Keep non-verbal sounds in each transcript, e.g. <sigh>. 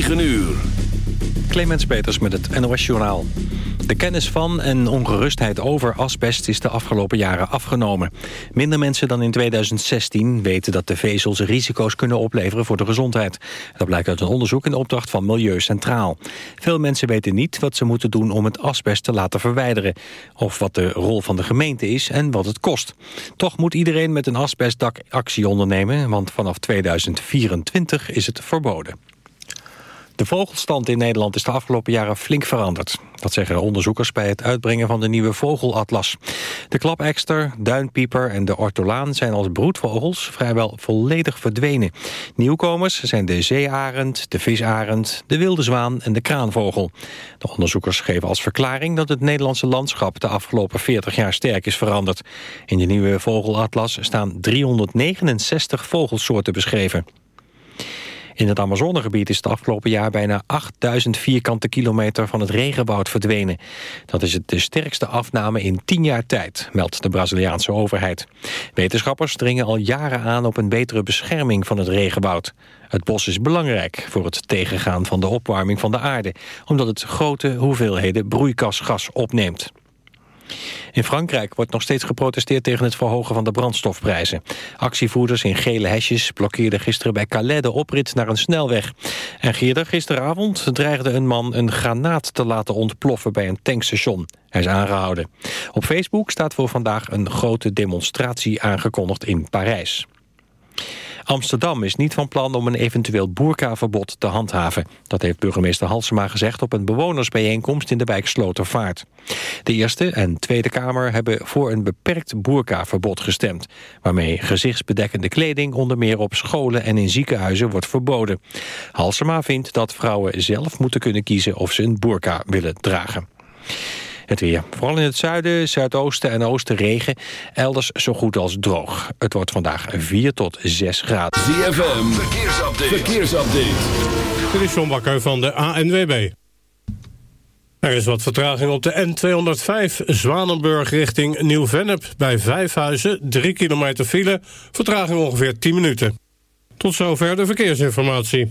9 uur. Clemens Peters met het NOS Journaal. De kennis van en ongerustheid over asbest is de afgelopen jaren afgenomen. Minder mensen dan in 2016 weten dat de vezels risico's kunnen opleveren voor de gezondheid. Dat blijkt uit een onderzoek in opdracht van Milieu Centraal. Veel mensen weten niet wat ze moeten doen om het asbest te laten verwijderen. Of wat de rol van de gemeente is en wat het kost. Toch moet iedereen met een asbestdak actie ondernemen, want vanaf 2024 is het verboden. De vogelstand in Nederland is de afgelopen jaren flink veranderd. Dat zeggen onderzoekers bij het uitbrengen van de nieuwe vogelatlas. De klapekster, duinpieper en de ortolaan zijn als broedvogels vrijwel volledig verdwenen. Nieuwkomers zijn de zeearend, de visarend, de wilde zwaan en de kraanvogel. De onderzoekers geven als verklaring dat het Nederlandse landschap de afgelopen 40 jaar sterk is veranderd. In de nieuwe vogelatlas staan 369 vogelsoorten beschreven. In het Amazonegebied is het afgelopen jaar bijna 8000 vierkante kilometer van het regenwoud verdwenen. Dat is het de sterkste afname in 10 jaar tijd, meldt de Braziliaanse overheid. Wetenschappers dringen al jaren aan op een betere bescherming van het regenwoud. Het bos is belangrijk voor het tegengaan van de opwarming van de aarde, omdat het grote hoeveelheden broeikasgas opneemt. In Frankrijk wordt nog steeds geprotesteerd tegen het verhogen van de brandstofprijzen. Actievoerders in gele hesjes blokkeerden gisteren bij Calais de oprit naar een snelweg. En gierder gisteravond dreigde een man een granaat te laten ontploffen bij een tankstation. Hij is aangehouden. Op Facebook staat voor vandaag een grote demonstratie aangekondigd in Parijs. Amsterdam is niet van plan om een eventueel boerkaverbod te handhaven. Dat heeft burgemeester Halsema gezegd op een bewonersbijeenkomst in de wijk Slotervaart. De Eerste en Tweede Kamer hebben voor een beperkt boerkaverbod gestemd... waarmee gezichtsbedekkende kleding onder meer op scholen en in ziekenhuizen wordt verboden. Halsema vindt dat vrouwen zelf moeten kunnen kiezen of ze een boerka willen dragen. Het weer. Vooral in het zuiden, zuidoosten en oosten regen. Elders zo goed als droog. Het wordt vandaag 4 tot 6 graden. ZFM, verkeersupdate. verkeersupdate. Dit is John Bakker van de ANWB. Er is wat vertraging op de N205 Zwanenburg richting Nieuw-Vennep. Bij Vijfhuizen, 3 kilometer file, vertraging ongeveer 10 minuten. Tot zover de verkeersinformatie.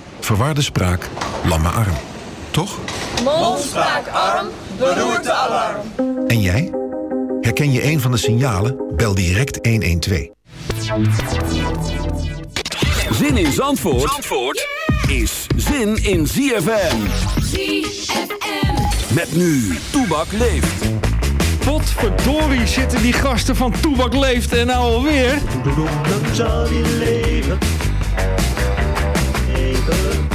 verwarde spraak, lamme arm. Toch? Mond, spraak, arm, beroerte, alarm. En jij? Herken je een van de signalen? Bel direct 112. Zin in Zandvoort, Zandvoort is zin in ZFM. ZFM. Met nu, Toebak leeft. Potverdorie zitten die gasten van Toebak Leeft en nou alweer. Dan zal je leven. Leven.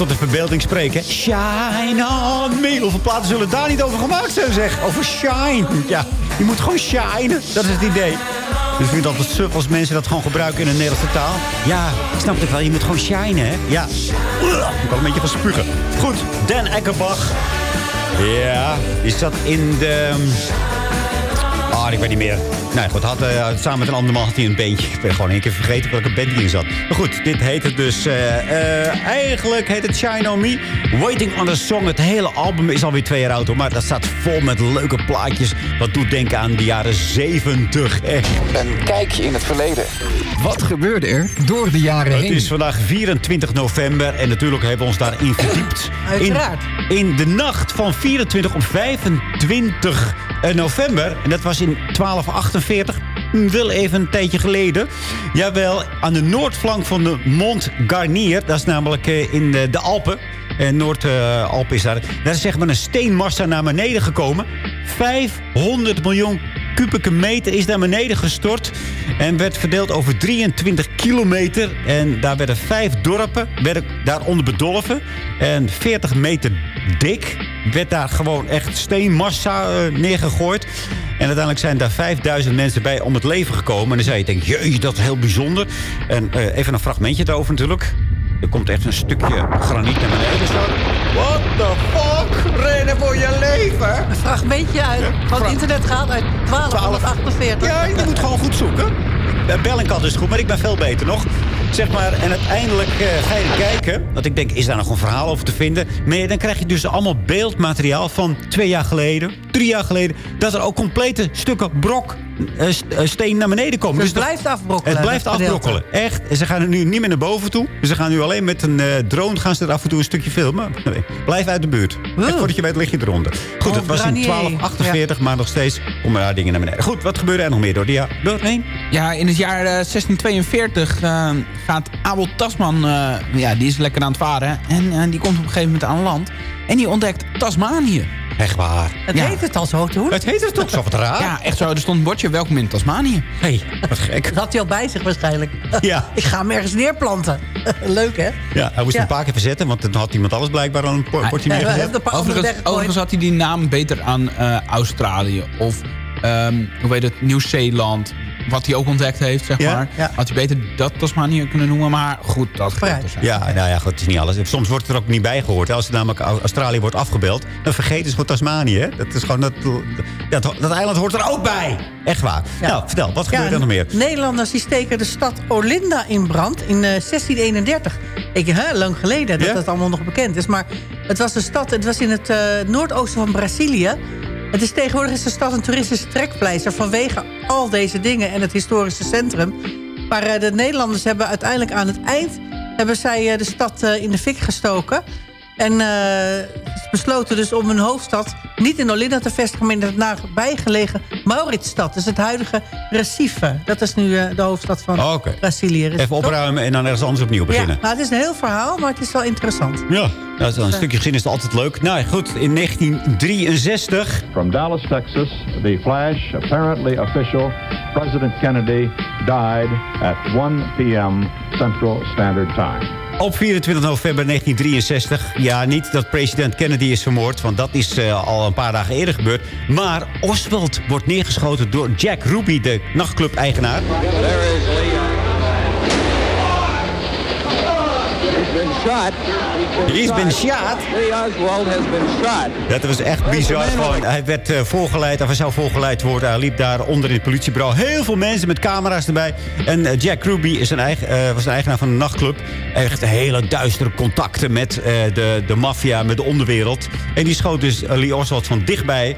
Tot de verbeelding spreken. Shine on me. Hoeveel platen zullen daar niet over gemaakt zijn, zeg? Over shine. Ja, je moet gewoon shine. Dat is het idee. Dus ik vind het altijd suf als mensen dat gewoon gebruiken in de Nederlandse taal. Ja, ik snap het wel. Je moet gewoon shinen, hè? Ja. Ik kan een beetje van spugen. Goed, Dan Eckerbach. Ja, die zat in de... Ah, ik weet niet meer. Nee, goed, had, uh, samen met een andere man had hij een bandje. Ik ben gewoon één keer vergeten welke band die in zat. Maar goed, dit heet het dus... Uh, uh, eigenlijk heet het Shine On Me. Waiting on a Song. Het hele album is alweer twee jaar oud. Hoor, maar dat staat vol met leuke plaatjes. Wat doet denken aan de jaren zeventig. Echt. Een kijkje in het verleden. Wat gebeurde er door de jaren heen? Het is vandaag 24 november. En natuurlijk hebben we ons daarin verdiept. Uiteraard. In, in de nacht van 24 op 25 november. En dat was in 1248. Wel even een tijdje geleden. Jawel, aan de noordflank van de Mont Garnier. Dat is namelijk in de Alpen. En Noord-Alpen is daar. Daar is zeg maar een steenmassa naar beneden gekomen. 500 miljoen kubieke meter is naar beneden gestort. En werd verdeeld over 23 kilometer. En daar werden vijf dorpen werden daaronder bedolven. En 40 meter dik werd daar gewoon echt steenmassa uh, neergegooid. En uiteindelijk zijn daar 5000 mensen bij om het leven gekomen. En dan zou je denken, jeetje, dat is heel bijzonder. En uh, even een fragmentje erover natuurlijk. Er komt echt een stukje graniet naar beneden. Zo. What the fuck? Rennen voor je leven. Een fragmentje uit van het internet gaat uit 1248. Ja, je moet gewoon goed zoeken. Bellingcat is goed, maar ik ben veel beter nog. Zeg maar, en uiteindelijk uh, ga je kijken. Want ik denk, is daar nog een verhaal over te vinden? Maar dan krijg je dus allemaal beeldmateriaal van twee jaar geleden, drie jaar geleden. Dat er ook complete stukken brok uh, steen naar beneden komen. Dus, dus het blijft afbrokkelen. Het blijft afbrokkelen. Echt. En ze gaan er nu niet meer naar boven toe. Dus ze gaan nu alleen met een uh, drone gaan ze er af en toe een stukje filmen. Nee, blijf uit de buurt. Echt, voordat je weet lig je eronder. Goed, het was in 1248, ja. maar nog steeds komen daar dingen naar beneden. Goed, wat gebeurde er nog meer door die jaar doorheen? Ja, in het jaar 1642 gaat Abel Tasman, uh, ja, die is lekker aan het varen. En uh, die komt op een gegeven moment aan land. En die ontdekt Tasmanië. Echt waar. Het ja. heet het al zo toen. Het heet het toch zo wat raar. Ja, echt zo. Er stond een bordje, welkom in Tasmanië. Hé, hey, wat gek. Dat had hij al bij zich waarschijnlijk. Ja. <laughs> Ik ga hem ergens neerplanten. <laughs> Leuk, hè? Ja, hij moest ja. een paar keer verzetten, want dan had iemand alles blijkbaar al een portje neergezet. <laughs> Overigens, overigens had hij die naam beter aan uh, Australië of um, hoe heet het, Nieuw-Zeeland, wat hij ook ontdekt heeft, zeg Ja, maar. ja. Had hij beter dat Tasmanië kunnen noemen, maar goed, dat gaat er zijn. Ja, nou ja, goed, het is niet alles. Soms wordt het er ook niet bij gehoord. Als er namelijk Australië wordt afgebeld, dan vergeten ze voor Tasmanië. Hè? Dat is gewoon dat, ja, dat, dat eiland hoort er ook bij. Echt waar. Ja. Nou, vertel, wat gebeurt Ja, er nog meer? Nederlanders die steken de stad Olinda in brand in eh, 1631. Ik, hè, lang geleden dat Ja? dat allemaal nog bekend is. Maar het was een stad, het was in het eh, noordoosten van Brazilië. Het is tegenwoordig is de stad een toeristische trekpleister... vanwege al deze dingen en het historische centrum. Maar eh, de Nederlanders hebben uiteindelijk aan het eind... hebben zij eh, de stad eh, in de fik gestoken. En eh, ze besloten dus om hun hoofdstad niet in Olinda te vestigen... maar in het nabijgelegen Mauritsstad. Dus het huidige Recife. Dat is nu eh, de hoofdstad van Oh, oké. Brazilië. Recife, Even opruimen en dan ergens anders opnieuw beginnen. Ja, nou, het is een heel verhaal, maar het is wel interessant. Ja, dat is wel een stukje geschiedenis is altijd leuk. Nou goed, in 1963... From Dallas, Texas, the flash, apparently official, President Kennedy died at 1 p.m. Central Standard Time. Op 24 november 1963. Ja, niet dat president Kennedy is vermoord, want dat is uh, al een paar dagen eerder gebeurd. Maar Oswald wordt neergeschoten door Jack Ruby, de nachtclub-eigenaar. Shot. He's been shot? Lee Oswald has been shot. Dat was echt bizar. Gewoon, hij werd uh, voorgeleid, of hij zou voorgeleid worden. Hij liep daar onder in het politiebureau. Heel veel mensen met camera's erbij. En uh, Jack Ruby is een eigen, uh, was een eigenaar van een nachtclub. Echt hele duistere contacten met de, de maffia, met de onderwereld. En die schoot dus Lee Oswald van dichtbij.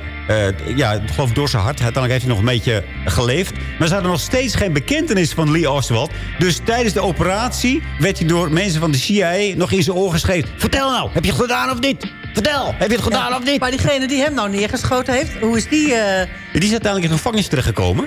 Ja, ik geloof door zijn hart. Uiteindelijk heeft hij nog een beetje geleefd. Maar ze hadden nog steeds geen bekentenis van Lee Oswald. Dus tijdens de operatie werd hij door mensen van de CIA nog in zijn oor geschreven. Vertel nou, heb je het gedaan of niet? Vertel, heb je het gedaan Ja, of niet? Maar diegene die hem nou neergeschoten heeft, hoe is die... eh, Die is uiteindelijk in de gevangenis terechtgekomen.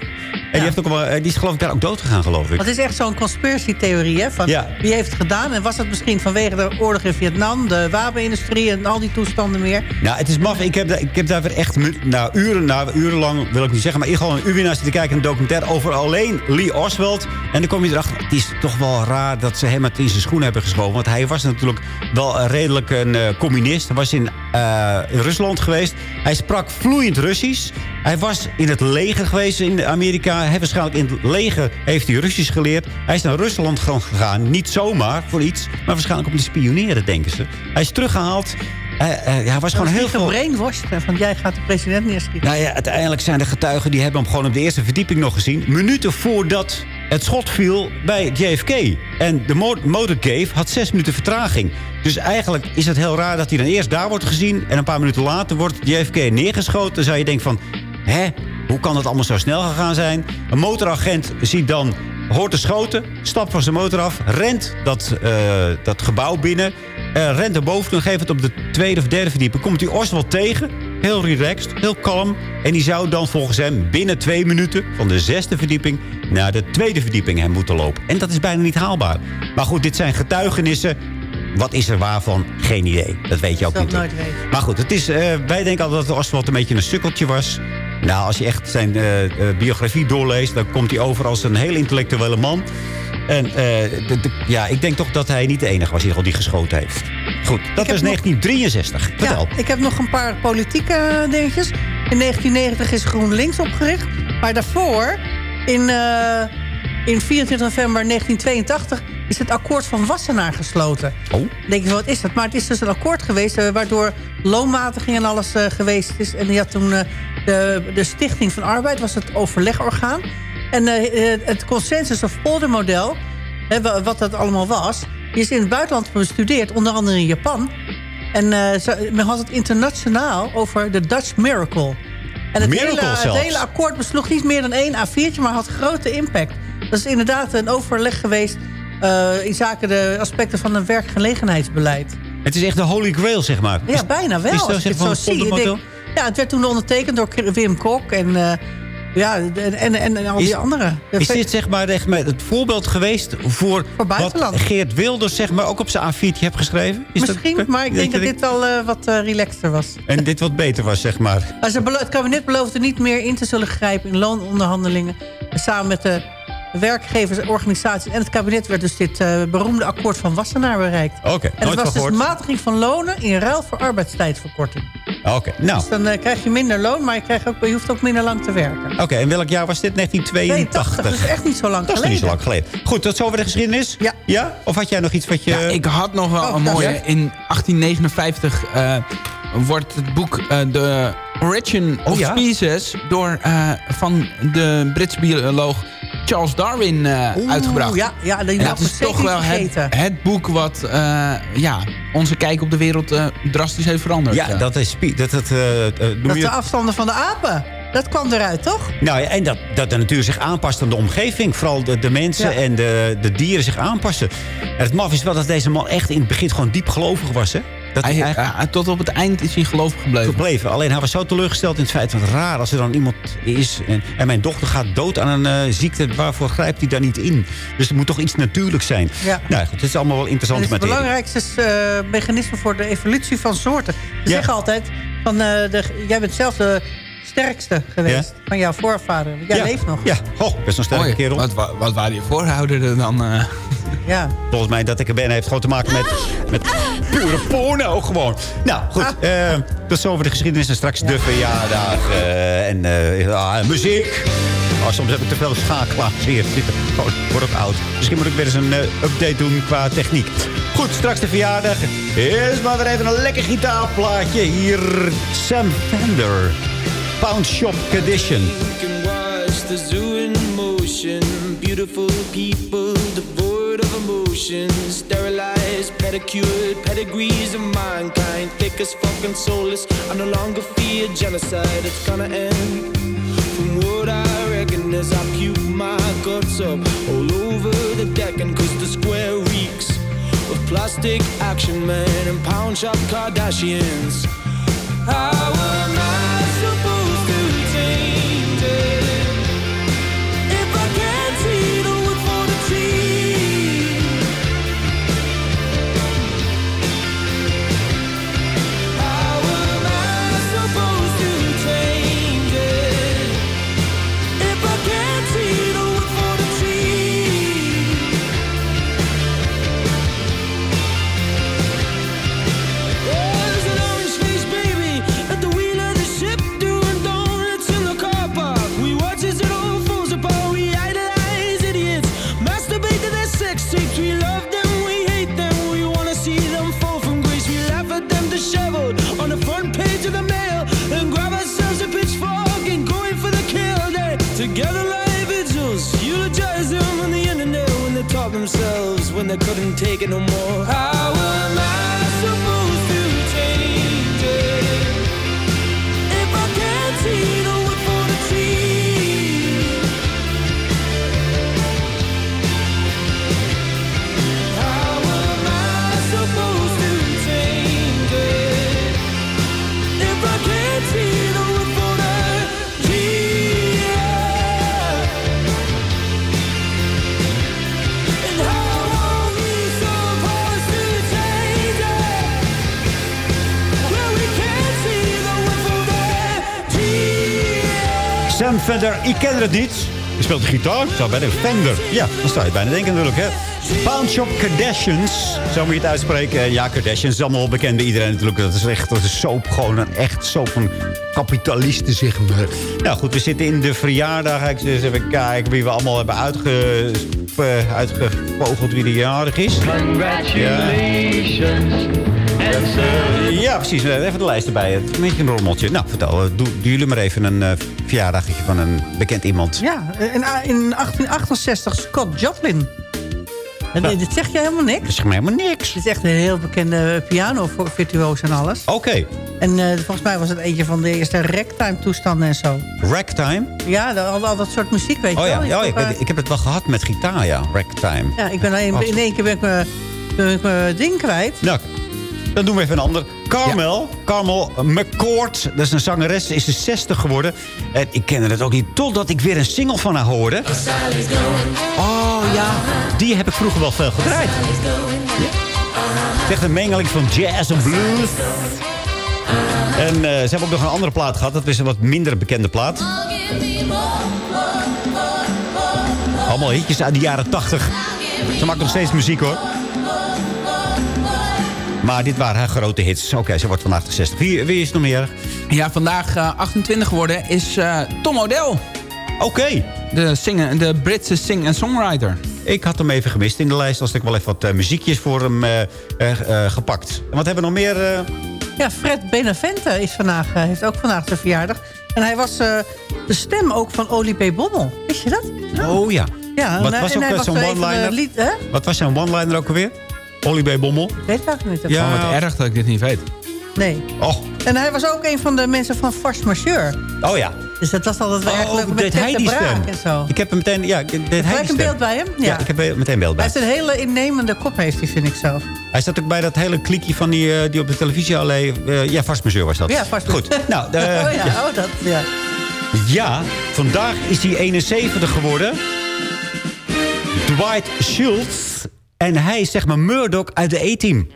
Die, heeft ook wel, eh, die is geloof ik daar ook dood gegaan, geloof ik. Het is echt zo'n conspiracy-theorie, hè? Van wie heeft het gedaan? En was het misschien vanwege de oorlog in Vietnam... de wapenindustrie en al die toestanden meer? Nou, het is maf. Ik heb, daar- ik heb daar weer echt nou, uren, nou, urenlang, wil ik niet zeggen... maar ik gewoon een uur naar zitten kijken... een documentaire over alleen Lee Oswald. En dan kom je erachter, het is toch wel raar... dat ze hem het in zijn schoen hebben geschoven. Want hij was natuurlijk wel eh, redelijk een eh, communist. Hij was in, eh, in Rusland geweest. Hij sprak vloeiend Russisch. Hij was in het leger geweest in Amerika. Hij waarschijnlijk in het leger heeft hij Russisch geleerd. Hij is naar Rusland gegaan. Niet zomaar voor iets, maar waarschijnlijk om te spioneren, denken ze. Hij is teruggehaald. Eh, eh, ja, hij was gewoon heel veel... gebrainwashed van jij gaat de president neerschieten. Nou ja, uiteindelijk zijn de getuigen... die hebben hem gewoon op de eerste verdieping nog gezien. Minuten voordat het schot viel bij JFK. En de mo- motorcave had zes minuten vertraging. Dus eigenlijk is het heel raar dat hij dan eerst daar wordt gezien... en een paar minuten later wordt JFK neergeschoten. Dan zou je denken van... hè, hoe kan dat allemaal zo snel gegaan zijn? Een motoragent ziet dan... Hoort te schoten, stapt van zijn motor af, rent dat, eh, dat gebouw binnen... eh, rent naar boven op de tweede of derde verdieping. Komt hij Oswald tegen, heel relaxed, heel kalm. En die zou dan volgens hem binnen twee minuten... van de zesde verdieping naar de tweede verdieping hem moeten lopen. En dat is bijna niet haalbaar. Maar goed, dit zijn getuigenissen. Wat is er waarvan? Geen idee. Dat weet je ook niet. nooit weten. Maar goed, het is, eh, wij denken altijd dat Oswald een beetje een sukkeltje was. Nou, als je echt zijn eh, eh, biografie doorleest... dan komt hij over als een heel intellectuele man. En eh, de- de- ja, ik denk toch dat hij niet de enige was in ieder geval die geschoten heeft. Goed, dat was 1963. Vertel. Ja, ik heb nog een paar politieke eh, dingetjes. In 1990 is GroenLinks opgericht. Maar daarvoor, in, eh, in 24 november 1982... is het akkoord van Wassenaar gesloten. Oh. Dan denk je, wat is dat? Maar het is dus een akkoord geweest... waardoor loonmatiging en alles geweest is. En die had toen de, de Stichting van Arbeid... was het overlegorgaan. En eh, eh, het consensus of poldermodel... hè, wa- wat dat allemaal was... die is in het buitenland bestudeerd. Onder andere in Japan... En ze- men had het internationaal over de Dutch Miracle. En het, Miracle hele, het hele akkoord besloeg niet meer dan één A4'tje... maar had grote impact. Dat is inderdaad een overleg geweest... in zaken de aspecten van een werkgelegenheidsbeleid. Het is echt de holy grail, zeg maar. Ja, bijna wel. Is dat zeg het zo denk- Ja, het werd toen ondertekend door Wim Kok en... ja, en, en, en, al Is- die anderen. Is dit zeg maar echt het voorbeeld geweest voor, wat buitenland. Geert Wilders zeg maar ook op zijn A4'tje heeft geschreven? Is dat- Misschien, maar ik denk dat dit wel eh, wat eh, relaxter was. En dit wat beter was, zeg maar. Ze belo- het kabinet beloofde niet meer in te zullen grijpen in loononderhandelingen. En samen met de werkgeversorganisaties en het kabinet werd dus dit eh, beroemde akkoord van Wassenaar bereikt. Oké, En het was van dus matiging van lonen in ruil voor arbeidstijdverkorting. Oké, nou. Dus dan eh, krijg je minder loon, maar je, krijgt ook, je hoeft ook minder lang te werken. Oké, en welk jaar was dit? 1982. dat is echt niet zo lang Dat is geleden. niet zo lang geleden. Goed, tot zover de geschiedenis? Ja. Ja? Of had jij nog iets wat je... Ja, ik had nog wel Oh, een mooie. is- In 1859 eh, wordt het boek The Origin Oh, of ja? Species... Door, eh, van de Britse bioloog Charles Darwin eh, Oeh, uitgebracht. Ja, ja dat is toch wel het, het boek wat eh, ja, onze kijk op de wereld eh, drastisch heeft veranderd. Ja, dat is... Dat, dat, eh, eh, noem Dat je de afstanden van de apen, dat kwam eruit, toch? Nou ja, en dat, dat de natuur zich aanpast aan de omgeving. Vooral de, de mensen Ja. en de, de dieren zich aanpassen. En het maf is wel dat deze man echt in het begin gewoon diep gelovig was, hè? Dat Hij, eigenlijk tot op het eind is hij gelovig gebleven. gebleven. Alleen hij was zo teleurgesteld in het feit... wat raar als er dan iemand is... en, en mijn dochter gaat dood aan een eh, ziekte... waarvoor grijpt hij daar niet in? Dus het moet toch iets natuurlijks zijn. Ja. Nou goed, het is allemaal wel En interessante het, is het materie. belangrijkste eh, mechanisme voor de evolutie van soorten. Ze Ja. zeggen altijd, van, eh, de, jij bent zelf de sterkste geweest Ja. van jouw voorvader. Jij ja. leeft nog. Ja, oh, best een sterke Mooi. kerel. Wat, wa- wat waren je voorouderen dan? Ja. Volgens mij dat ik er ben heeft gewoon te maken met, met pure porno gewoon. Nou, goed. eh tot zover de geschiedenis. En straks de verjaardag eh, en eh, ah, muziek. Oh, soms heb ik te veel schakelaars hier zitten. Oh, ik word ook oud. Misschien moet ik weer eens een eh, update doen qua techniek. Goed, straks de verjaardag. Eerst maar weer even een lekker gitaarplaatje. Hier Sam Fender. Pound Shop Condition. You can watch the zoo in motion. Beautiful people devoid of emotion. Sterilized, pedicured, pedigrees of mankind. Thick as fucking soulless. I no longer fear genocide. It's gonna end. From what I reckon as I puke my guts up all over the deck. And cause the square reeks of plastic action men and pound shop Kardashians. How am I couldn't take it no more. How Fender, ik ken het niet. Je speelt de gitaar? Zou bij de Fender. Ja, dan sta je bijna denken natuurlijk, hè. Pound Shop Kardashians, zo moet je het uitspreken. En Ja, Kardashians is allemaal bekend bij iedereen natuurlijk. Dat is echt dat is soap, gewoon een echt soap van kapitalisten, zeg maar. Nou goed, we zitten in de verjaardag. Ik eens even kijken wie we allemaal hebben uitge, eh, uitgevogeld wie de jarig is. Congratulations. Ja, precies. Eh, Even de lijst erbij. Een beetje een rommeltje. Nou, vertel. eh, Doe, jullie maar even een eh verjaardagje van een bekend iemand. Ja, in, in 1868 Scott Joplin. En Ja. dit zegt je helemaal niks. Dat is mij helemaal niks. Het is echt een heel bekende piano-virtuoos en alles. Oké. En eh, volgens mij was het eentje van de eerste ragtime-toestanden en zo. Ragtime? Ja, dat- al, al dat soort muziek, weet je Oh ja, wel. ja Ik ik, heb, eh, weet- ik heb het wel gehad met gitaar, ja. Ragtime. ja, ik ben in, Oh. in één keer ben ik mijn- ben ik mijn ding kwijt. Nou, dan doen we even een ander. Carmel, Carmel McCord, dat is een zangeres, is ze 60 geworden. En ik kende het ook niet, totdat ik weer een single van haar hoorde. Oh ja, die heb ik vroeger wel veel gedraaid. Ja. Het is echt een mengeling van jazz en blues. En eh, ze hebben ook nog een andere plaat gehad. Dat is een wat minder bekende plaat. Allemaal hitjes uit de jaren 80. Ze maakt nog steeds muziek hoor. Maar dit waren haar grote hits. Oké, ze wordt vandaag de 60. Wie, wie is er nog meer? Ja, vandaag eh, 28 geworden is eh, Tom O'Dell. Oké. De, singer, de Britse sing- en songwriter. Ik had hem even gemist in de lijst. Als ik wel even wat eh, muziekjes voor hem eh, eh, eh, gepakt. En wat hebben we nog meer? eh? Ja, Fred Benavente is vandaag, eh, heeft ook vandaag zijn verjaardag. En hij was eh, de stem ook van Olie P. Bommel. Wist je dat? Oh ja. Ja, Wat en, was en ook hij eh, was zo'n one-liner? Wat was zijn one-liner ook alweer? Bommel? Ik weet het eigenlijk niet. Ja. Oh, wat erg dat ik dit niet weet. Nee. Oh, En hij was ook een van de mensen van Force Majeure. oh ja. Dus dat was altijd wel erg leuk met hij de die Braak stem? en zo. Ik heb hem meteen... Ja, ik- deed hij Gelijk die een stem? beeld bij hem? Ja, Ja. ik heb er meteen beeld bij. Hij heeft een hele innemende kop, heeft hij, vind ik zelf. Hij zat ook bij dat hele klikje van die, eh, die op de televisie alleen... eh, ja, Majeur was dat. Ja, vast Goed. Nou, eh, <laughs> oh ja, ja. oh dat, ja. Ja, vandaag is hij 71 geworden. Dwight Schultz. En hij is zeg maar Murdoch uit de E-team.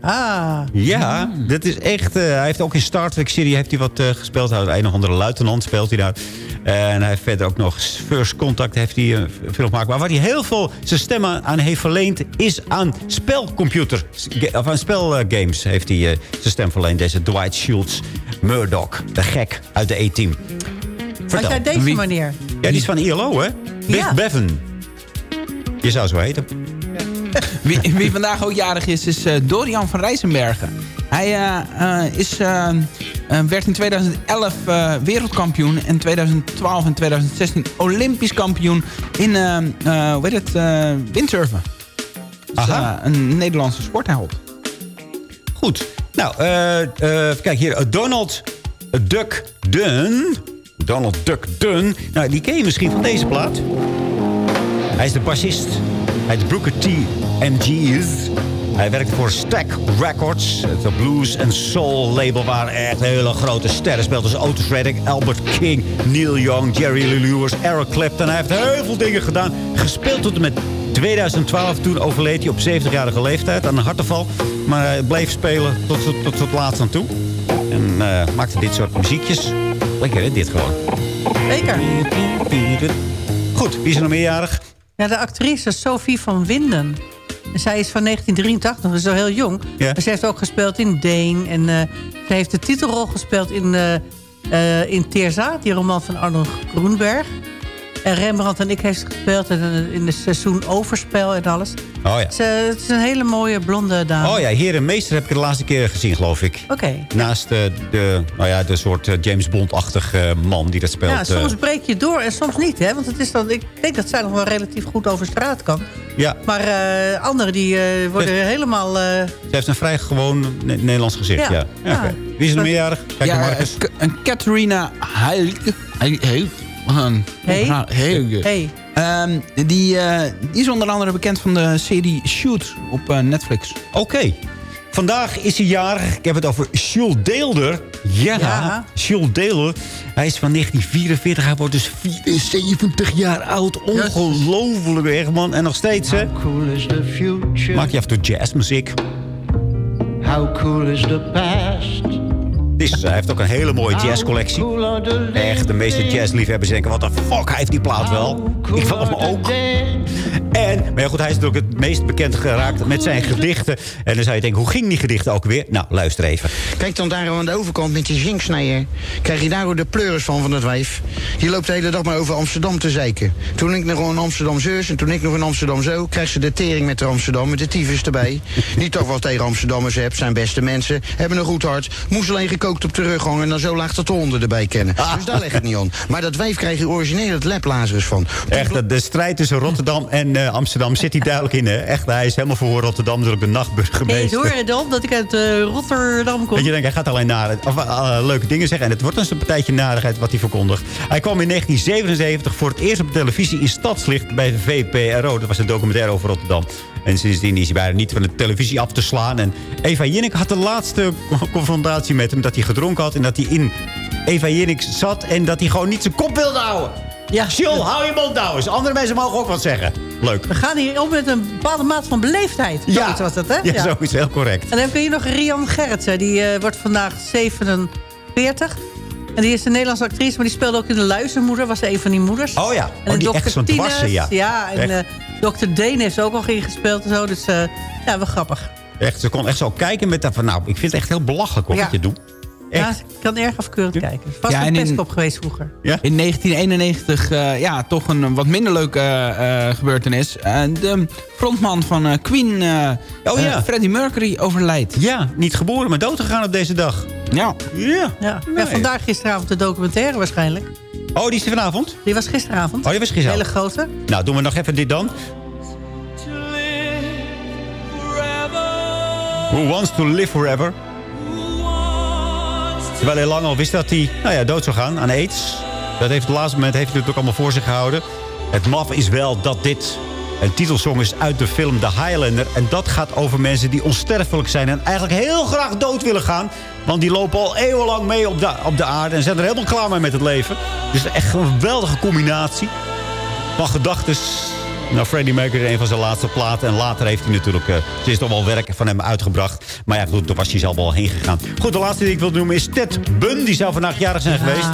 Ah. Ja, dat is echt... eh, hij heeft ook in Star Trek-serie heeft hij wat eh, gespeeld. Hij, een of andere luitenant speelt hij daar. En hij heeft verder ook nog First Contact heeft hij een film gemaakt. Maar waar hij heel veel zijn stem aan, heeft verleend... is aan spelcomputer. Of aan spelgames heeft hij eh, zijn stem verleend. Deze Dwight Schultz. Murdoch, de gek uit de E-team. Vertel. jij deze manier? Ja, die is van ILO, hè? Biff Ja. Bevan. Je zou zo heten. Wie, wie vandaag ook jarig is, is eh, Dorian van Rijzenbergen. Hij eh, eh, is, werd in 2011 eh, wereldkampioen. En 2012 en 2016 olympisch kampioen in hoe heet het, windsurfen. Dus, Aha. een Nederlandse sportheld. Goed. Nou, eh eh, kijk hier. Donald Duck Dunn. Donald Duck Dunn. Nou, die ken je misschien van deze plaat. Hij is de bassist. Hij heet Brooker T. MG's. Hij werkt voor Stack Records. Het blues en soul label waar echt hele grote sterren speelt. Dus Otis Redding, Albert King, Neil Young, Jerry Lee Lewis, Eric Clapton. Hij heeft heel veel dingen gedaan. Gespeeld tot en met 2012. Toen overleed hij op 70-jarige leeftijd aan een hartaanval. Maar hij bleef spelen tot, tot, tot, tot laatst aan toe. En eh, maakte dit soort muziekjes. Lekker hè, dit gewoon. Zeker. Goed, wie is er nog meerjarig? Ja, de actrice Sophie van Winden. En zij is van 1983, dus zo heel jong. Ja. Maar ze heeft ook gespeeld in Dane. En eh, ze heeft de titelrol gespeeld in, eh in die roman van Arnold Groenberg. En Rembrandt en ik heeft gespeeld in, in het seizoen Overspel en alles. Oh ja. Ze, het is een hele mooie blonde dame. Oh ja, Heer en Meester heb ik de laatste keer gezien, geloof ik. Oké. Naast eh, de, nou ja, de soort eh, James Bond-achtige man die dat speelt. Ja, soms eh. breek je door en soms niet. Hè? Want het is dan, ik denk dat zij nog wel relatief goed over straat kan. ja, Maar eh, anderen die eh, worden helemaal... eh, ze heeft een vrij gewoon Ne- Nederlands gezicht, ja. Ja. Wie is er meerjarig? Kijk ja, Marcus. eh, een Catharina Heil. Heil. Hey. Hey. hey. Ehm, die, eh, die is onder andere bekend van de serie Shoot op eh, Netflix. Oké. Vandaag is hij jarig. Ik heb het over Jules Deelder. Ja, Ja. Jules Deelder. Hij is van 1944. Hij wordt dus 74 jaar oud. Ongelooflijk echt, man. En nog steeds, hè. Maakt hij af en toe jazzmuziek. How cool is the past? Dus hij heeft ook een hele mooie jazzcollectie. Echt, de meeste jazzliefhebbers denken... wat de fuck, hij heeft die plaat wel. Ik wil hem ook. En, maar ja, goed, hij is natuurlijk het meest bekend geraakt met zijn gedichten. En dan zou je denken, hoe ging die gedichten ook weer? Nou, luister even. Kijk dan daar aan de overkant met die zinksnijer. Krijg je daar ook de pleuris van, van het wijf. Die loopt de hele dag maar over Amsterdam te zeiken. Toen ik nog in Amsterdam zus en toen ik nog in Amsterdam zo... krijgt ze de tering met de Amsterdam, met de tyfus erbij. <laughs> Niet toch wel tegen Amsterdammers heb, zijn beste mensen. Hebben een goed hart. Moest alleen gekookt op de rug hangen... en dan zo laag dat de honden erbij kennen. Dus daar ligt het niet aan. Maar dat wijf krijg je origineel het leplazers van. Echt, de- de strijd tussen Rotterdam en eh, Amsterdam zit hij duidelijk in. Hè? Echt, hij is helemaal voor Rotterdam, dus ook de nachtburger Hey, geweest. hoor dat ik uit eh, Rotterdam kom? Dat je denkt, hij gaat alleen naar, of, eh, leuke dingen zeggen. En het wordt dus een partijtje narigheid wat hij verkondigt. Hij kwam in 1977 voor het eerst op televisie in Stadslicht bij de VPRO. Dat was een documentaire over Rotterdam. En sindsdien is hij bijna niet van de televisie af te slaan. En Eva Jinek had de laatste confrontatie met hem. Dat hij gedronken had en dat hij in Eva Jinek zat. En dat hij gewoon niet zijn kop wilde houden. Ja, Jules, hou je mond nou eens. Andere mensen mogen ook wat zeggen. Leuk. We gaan hier om met een bepaalde mate van beleefdheid. Ja. Zoiets was dat, hè? Ja, zo is heel correct. En dan heb je hier nog Rian Gerritsen. Die eh, wordt vandaag 47. En die is een Nederlandse actrice, maar die speelde ook in De Luizenmoeder. Was een van die moeders. Oh ja, En oh, die echt zo'n dwarse, ja. Ja, en Echt. eh Dr. Deen heeft ook al ingespeeld en zo. Dus eh, ja, wel grappig. Echt, ze kon echt zo kijken met dat van... Nou, ik vind het echt heel belachelijk hoor, Ja. wat je doet. Ja, ik kan erg afkeurend kijken. Vast Ja, een pestkop geweest vroeger. Ja? In 1991, eh, ja, toch een wat minder leuke eh, eh, gebeurtenis. De frontman van Queen, eh, Oh ja. Freddie Mercury, overlijdt. Ja, niet geboren, maar dood gegaan op deze dag. Ja. Ja. Ja. Nee. vandaag gisteravond de documentaire waarschijnlijk. Oh, die is er vanavond? Die was gisteravond. Oh, die was gisteravond. hele grote. Nou, doen we nog even dit dan. Who wants to live forever? Terwijl hij lang al wist dat hij nou ja, dood zou gaan aan aids. Dat heeft het laatste moment heeft hij ook allemaal voor zich gehouden. Het maf is wel dat dit een titelsong is uit de film The Highlander. En dat gaat over mensen die onsterfelijk zijn... en eigenlijk heel graag dood willen gaan. Want die lopen al eeuwenlang mee op de, op de aarde... en zijn er helemaal klaar mee met het leven. Dus echt een geweldige combinatie van gedachten. Nou, Freddie Mercury een van zijn laatste platen. En later heeft hij natuurlijk... eh er is toch wel werk van hem uitgebracht. Maar ja, goed, toen was hij zelf al heen gegaan. Goed, de laatste die ik wil noemen is Ted Bundy. Die zou vandaag jarig zijn Ja. geweest.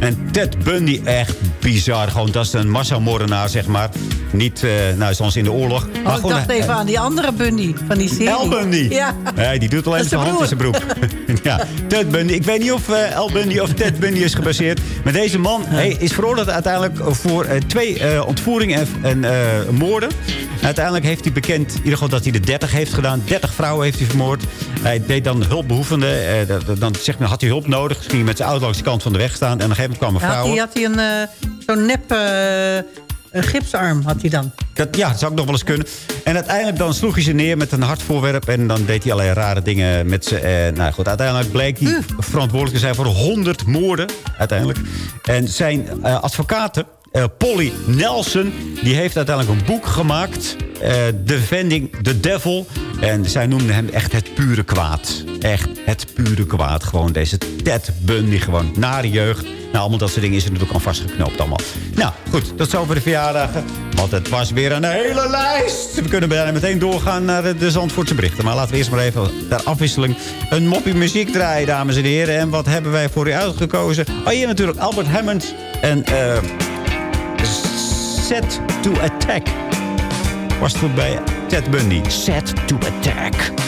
En Ted Bundy, echt bizar. Gewoon, dat is een massamoordenaar, zeg maar. Niet, eh, nou, zoals in de oorlog. Oh, Maar ik gewoon, dacht even aan die andere Bundy van die serie. Al Bundy. Ja. Nee, die doet alleen zijn hand in zijn broek. <laughs> ja, Ted Bundy. Ik weet niet of eh Al Bundy of Ted Bundy is gebaseerd. Maar deze man hij is veroordeeld uiteindelijk voor eh, twee ontvoeringen en, en moorden. Uiteindelijk heeft hij bekend in ieder geval dat hij de 30 heeft gedaan. 30 vrouwen heeft hij vermoord. Hij deed dan hulpbehoevenden. eh, dat- dan zeg maar, had hij hulp nodig. Ging hij met zijn auto langs de kant van de weg staan. En een gegeven moment kwamen Had hij, had hij een, eh, zo'n nep eh, een gipsarm had hij dan. Dat, ja, dat zou ook nog wel eens kunnen. En uiteindelijk dan sloeg hij ze neer met een hard voorwerp. En dan deed hij allerlei rare dingen met ze. En, nou goed, uiteindelijk bleek hij verantwoordelijk te zijn voor 100 moorden. Uiteindelijk. En zijn eh, advocaten, eh, Polly Nelson, die heeft uiteindelijk een boek gemaakt. eh, Defending the Devil. En zij noemden hem echt het pure kwaad. Echt het pure kwaad. Gewoon deze Ted Bundy. Gewoon nare jeugd. Nou, allemaal dat soort dingen is er natuurlijk al vastgeknoopt allemaal. Nou, goed. Dat is over de verjaardagen. Want het was weer een hele lijst. We kunnen bijna meteen doorgaan naar de, de Zandvoortse berichten. Maar laten we eerst maar even ter afwisseling een moppie muziek draaien, dames en heren. En wat hebben wij voor u uitgekozen? Oh, hier natuurlijk Albert Hammond en eh, Set to Attack. Was het bij Ted Bundy. Set to Attack.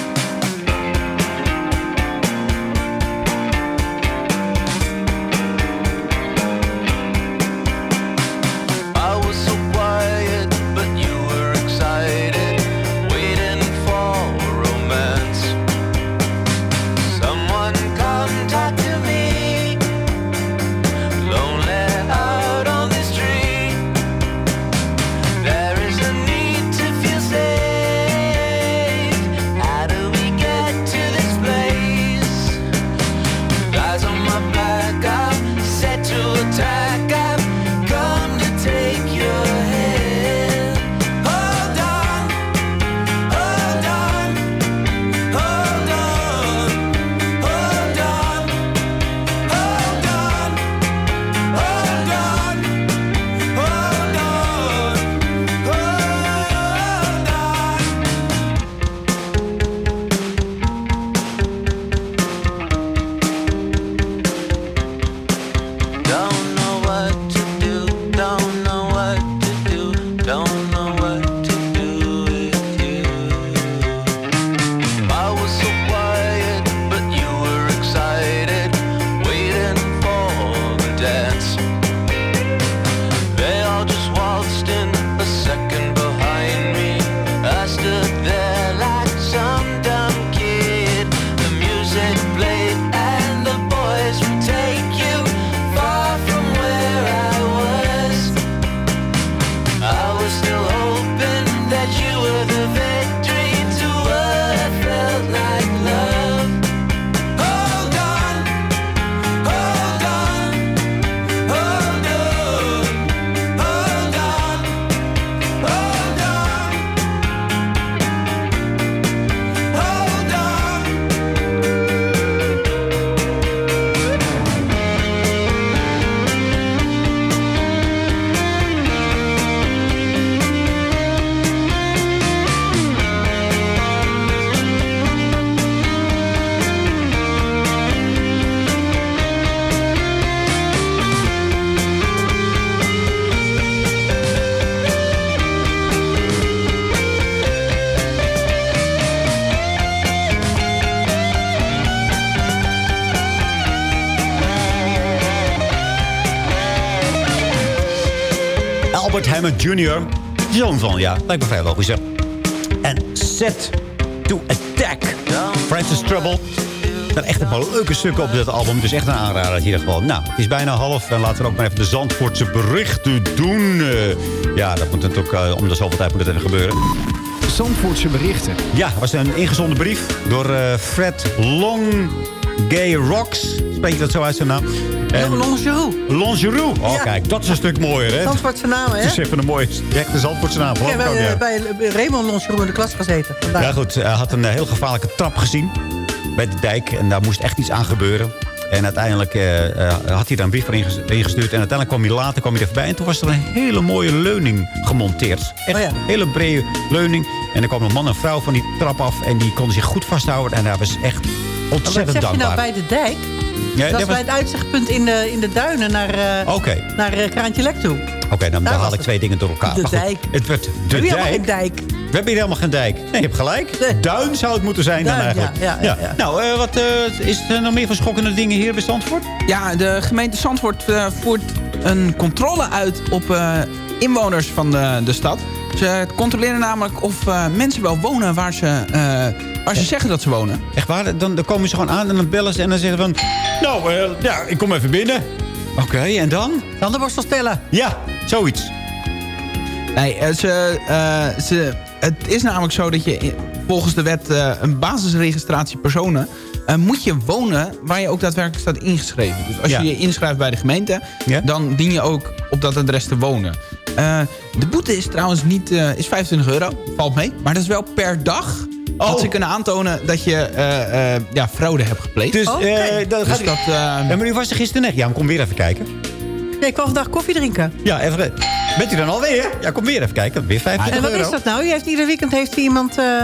Jr. Zoon van, ja. Lijkt me vrij logisch, hè. En Set to Attack. Francis Trouble. Er zijn echt een paar leuke stukken op dit album. Dus echt een aanrader in ieder geval. Nou, het is bijna half. En laten we ook maar even de Zandvoortse berichten doen. Eh, ja, dat moet natuurlijk ook... om de zoveel tijd moet het even gebeuren. Zandvoortse berichten. Ja, was een ingezonden brief door eh, Fred Long... Gay Rocks. Spreek je dat zo uit zijn naam? En. Longeroux. Oh, kijk, dat is een stuk mooier, hè? Zandvoortse naam, hè? Het is even een mooie, echte Zandvoortse naam. Ik heb bij, bij, bij Raymond Longeroux in de klas gezeten. Vandaag. Ja, goed. Hij had een eh, heel gevaarlijke trap gezien bij de dijk. En daar moest echt iets aan gebeuren. En uiteindelijk uh, uh, had hij daar een brief voor ingestuurd. En uiteindelijk kwam hij later kwam hij er voorbij. En toen was er een hele mooie leuning gemonteerd. Echt oh ja. een hele brede leuning. En er kwam een man en vrouw van die trap af. En die konden zich goed vasthouden. En daar was echt ontzettend Wat zeg je dankbaar. nou bij de dijk? Ja, dat is was- bij het uitzichtpunt in de, in de duinen naar, eh Oké. naar eh, Kraantje Lek toe. Oké, dan, dan haal ik het. twee dingen door elkaar. De goed, dijk. Het werd We de hebben helemaal dijk. geen dijk. We hebben hier helemaal geen dijk. Nee, je hebt gelijk. Duin zou het moeten zijn dan eigenlijk. ja, ja, ja. Nou, eh, wat eh, is er nog meer van schokkende dingen hier bij Zandvoort? Ja, de gemeente Zandvoort eh, voert een controle uit op eh, inwoners van de, de stad. Ze controleren namelijk of eh, mensen wel wonen waar ze, eh, waar ze zeggen dat ze wonen. Echt waar? Dan, dan komen ze gewoon aan en dan bellen ze en dan zeggen ze van... Nou, eh, ja, ik kom even binnen. Oké, en dan? Dan de borstel stellen. Ja, zoiets. Nee, eh, ze, eh, ze, het is namelijk zo dat je volgens de wet eh, een basisregistratie personen... eh, moet je wonen waar je ook daadwerkelijk staat ingeschreven. Dus als Ja. je je inschrijft bij de gemeente... Ja. dan dien je ook op dat adres te wonen. Eh, de boete is trouwens niet, eh, is 25 euro. Valt mee. Maar dat is wel per dag... Oh. Dat ze kunnen aantonen dat je eh, eh, ja, fraude hebt gepleegd. Dus, eh, dat Dus gaat... dat, Ja, maar u was er gisteren net. Ja, kom weer even kijken. Nee, ik kwam vandaag koffie drinken. Ja, even... Bent u dan alweer? Ja, kom weer even kijken. Weer 25 En wat euro. is dat nou? Je heeft, ieder weekend heeft iemand... eh,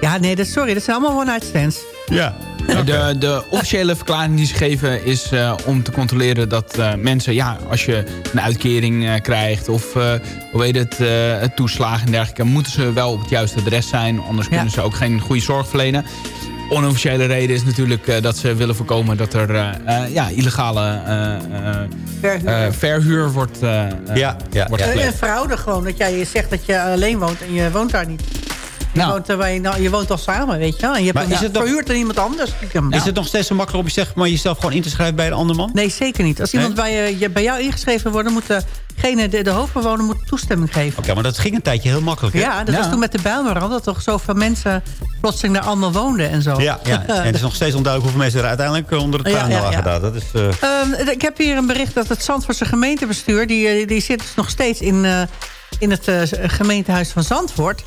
Ja, nee, dat, sorry, dat zijn allemaal one-night stands. Ja. De, de officiële verklaring die ze geven is eh, om te controleren dat eh, mensen... ja, als je een uitkering eh, krijgt of eh, hoe heet het, eh, toeslagen en dergelijke... moeten ze wel op het juiste adres zijn. Anders Ja. kunnen ze ook geen goede zorg verlenen. Onofficiële reden is natuurlijk eh, dat ze willen voorkomen... dat er eh, eh, ja, illegale eh, eh, Verhuur. verhuur wordt, Ja, ja, wordt en fraude gewoon. Dat jij zegt dat je alleen woont en je woont daar niet. Je, Nou. woont, er waar je, nou, je woont al samen, weet je wel. En je hebt Maar is het nog- verhuurd aan iemand anders. Is het nog steeds zo makkelijk om je zeg maar jezelf gewoon in te schrijven bij een ander man? Nee, zeker niet. Als iemand bij, je, je- bij jou ingeschreven wordt... moet degene, de, de hoofdbewoner moet toestemming geven. Oké, maar dat ging een tijdje heel makkelijk, hè? Ja, dat was toen met de Bijlmer al. Dat toch zoveel mensen plotseling daar allemaal woonden en zo. Ja, ja. <laughs> en het is nog steeds onduidelijk hoeveel mensen er uiteindelijk eh, onder het Ja, ja, lagen. ja. daar. Dat is, eh, Ehm, ik heb hier een bericht dat het Zandvoortse gemeentebestuur... die, eh, die zit dus nog steeds in, eh, in het eh, gemeentehuis van Zandvoort.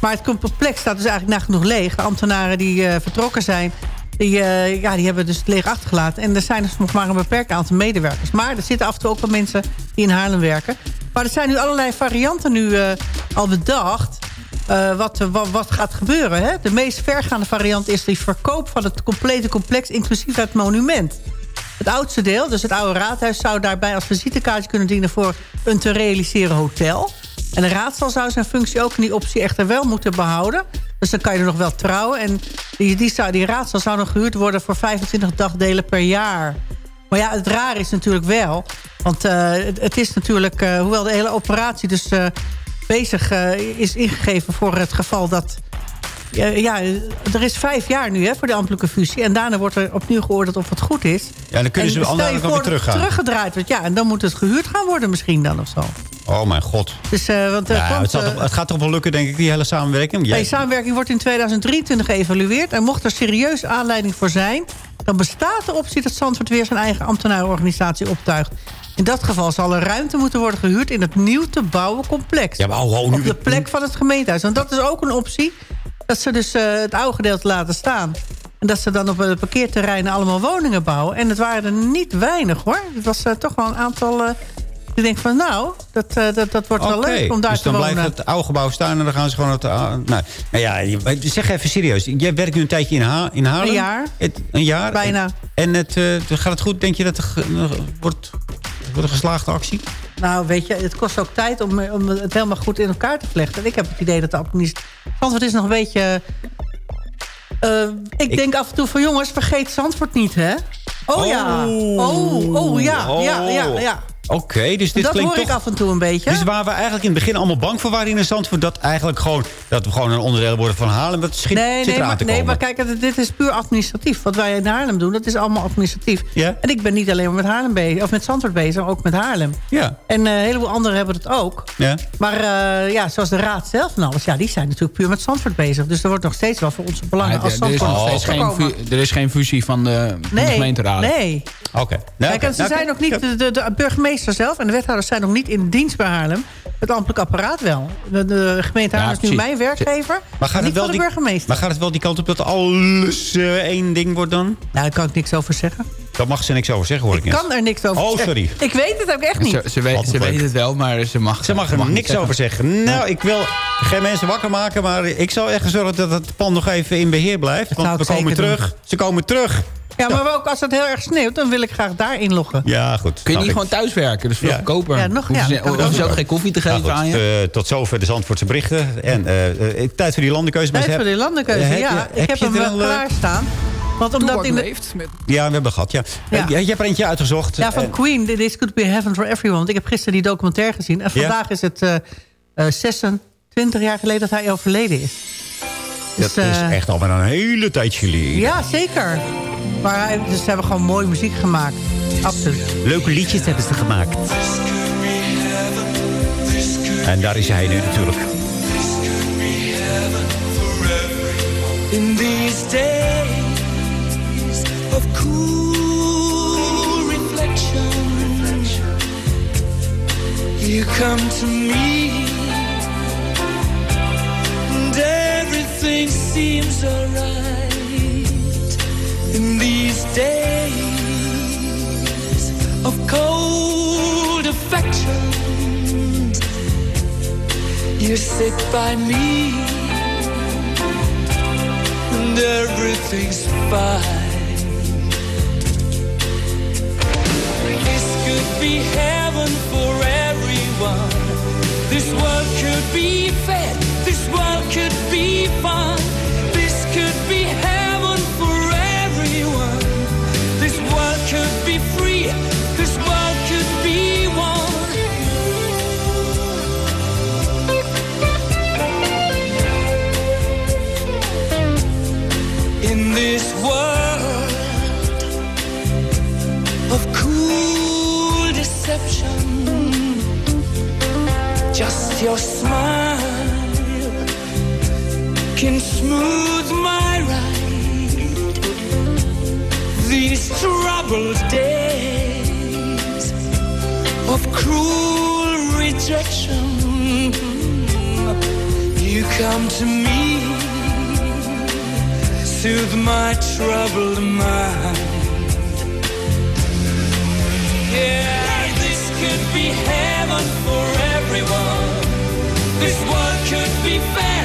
Maar het complex staat dus eigenlijk nagenoeg leeg. De ambtenaren die eh, vertrokken zijn... Die, eh, ja, die hebben dus leeg achtergelaten. En er zijn dus nog maar een beperkt aantal medewerkers. Maar er zitten af en toe ook wel mensen die in Haarlem werken. Maar er zijn nu allerlei varianten nu al bedacht... wat, wat, wat gaat gebeuren. Hè? De meest vergaande variant is die verkoop van het complete complex... inclusief het monument. Het oudste deel, dus het oude raadhuis... zou daarbij als visitekaartje kunnen dienen voor een te realiseren hotel. En de raadzaal zou zijn functie ook in die optie echter wel moeten behouden. Dus dan kan je er nog wel trouwen. En die, die, zou, die raadzaal zou nog gehuurd worden voor 25 dagdelen per jaar. Maar ja, het raar is natuurlijk wel... want eh, het, het is natuurlijk, eh, hoewel de hele operatie dus eh, bezig is ingegeven... voor het geval dat... Ja, er is vijf jaar nu hè, voor de ambtelijke fusie. En daarna wordt er opnieuw geoordeeld of het goed is. Ja, dan kunnen ze en stel je weer teruggaan. teruggedraaid wordt. Ja, en dan moet het gehuurd gaan worden misschien dan of zo. Oh mijn god. Dus, eh, want, er Ja, komt, het, zal eh, toch- het gaat toch wel lukken, denk ik, die hele samenwerking? Nee, samenwerking wordt in 2023 geëvalueerd. En mocht er serieus aanleiding voor zijn... dan bestaat de optie dat Zandvoort weer zijn eigen ambtenarenorganisatie optuigt. In dat geval zal er ruimte moeten worden gehuurd... in het nieuw te bouwen complex. Ja, maar oh, oh, nu- Op de plek van het gemeentehuis. Want dat is ook een optie. Dat ze dus eh, het oude gedeelte laten staan. En dat ze dan op het parkeerterreinen allemaal woningen bouwen. En het waren er niet weinig, hoor. Het was eh, toch wel een aantal... eh ik denk van, nou, dat, eh, dat, dat wordt wel leuk om daar dus te dan wonen. blijft het oude gebouw staan en dan gaan ze gewoon... Het, nou, nou ja, zeg even serieus. Jij werkt nu een tijdje in, ha in Haarlem. Een jaar. Het- een jaar? Bijna. En het, eh, gaat het goed? Denk je dat het wordt, wordt een geslaagde actie? Nou, weet je, het kost ook tijd om, om het helemaal goed in elkaar te vlechten. En ik heb het idee dat de administratie... Is nog een beetje... eh, ik, denk af en toe van jongens, vergeet Zandvoort niet, hè? Oh, ja. Oh, oh ja, Oh. ja, ja, ja. Oké, dus dit dat klinkt hoor toch... ik af en toe een beetje. Dus waar we eigenlijk in het begin allemaal bang voor waren in Zandvoort... dat, eigenlijk gewoon, dat we gewoon een onderdeel worden van Haarlem... dat schiet, Nee, zit nee, maar, te nee, komen. maar kijk, het- dit is puur administratief. Wat wij in Haarlem doen, dat is allemaal administratief. Ja. En ik ben niet alleen maar met Haarlem bezig, of met Zandvoort bezig, maar ook met Haarlem. Ja. En eh, een heleboel anderen hebben het ook. Ja. Maar eh, ja, zoals de raad zelf en alles, ja, die zijn natuurlijk puur met Zandvoort bezig. Dus er wordt nog steeds wel voor onze belangen Maar als er, er is Zandvoort nog geen, er is geen fusie van de, van de Nee, gemeenteraad. nee. Oké. Nou, Kijk, en ze Nou, zijn ook niet, de, de, de burgemeester zelf en de wethouders zijn nog niet in dienst bij Haarlem. Het ambtelijk apparaat wel. De, de gemeente Ja, Haarlem is nu precies. mijn werkgever, Maar gaat, niet het wel van de die, burgemeester. maar gaat het wel die kant op dat alles eh, één ding wordt dan? Nou, daar kan ik niks over zeggen. Daar mag ze niks over zeggen, hoor ik, Ik kan er niks over Oh, zeggen. sorry. Ik weet het ook echt niet. Ze, ze, weet, ze het wel, maar ze mag, Ze mag er niks over zeggen. Nou, ik wil geen mensen wakker maken, maar ik zal echt zorgen dat het pand nog even in beheer blijft. Want we komen terug. Ze komen terug. Ja, maar ook als het heel erg sneeuwt, dan wil ik graag daar inloggen. Ja, goed. Kun je niet ik. gewoon thuiswerken? Dus veel Ja. goedkoper. Ja, nog- ja, hoeven ze ook. geen koffie te Nou, geven goed, aan je? eh, tot zover de Zandvoortse berichten. En eh, eh, tijd voor die landenkeuze. Tijd voor de landenkeuze, heb ja. je- ik heb je hem wel klaarstaan. Want omdat in de, met... Ja, we hebben gehad, ja. Ja. Je hebt er eentje uitgezocht. ja, van En- Queen, This Could Be Heaven for Everyone. Want ik heb gisteren die documentaire gezien. En Ja. vandaag is het eh eh, 26 jaar geleden dat hij overleden is. Dus, dat is eh, echt al een hele tijdje geleden. Ja, zeker. Maar hij, dus ze hebben gewoon mooie muziek gemaakt. Absoluut. Leuke liedjes hebben ze gemaakt. En daar is hij nu natuurlijk. In these days of cool reflection, you come to me, and everything seems alright. In these days of cold affection, you sit by me and everything's fine. This could be heaven for everyone. This world could be fair. This world could be fun. This could your smile can smooth my ride. These troubled days of cruel rejection. You come to me soothe my troubled mind. Yeah, this could be heaven for everyone. This world could be fair.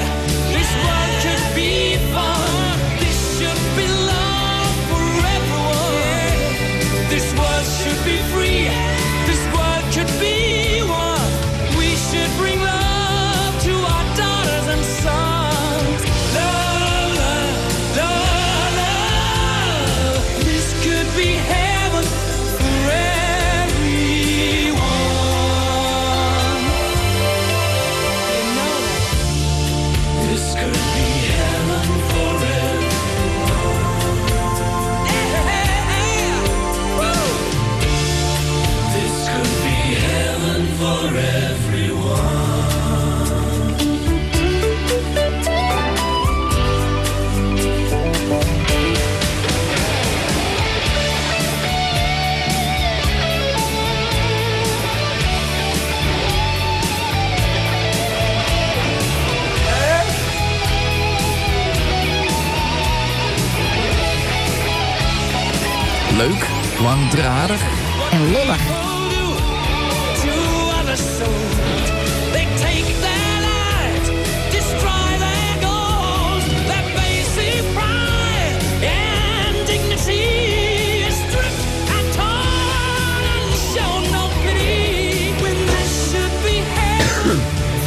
Heaven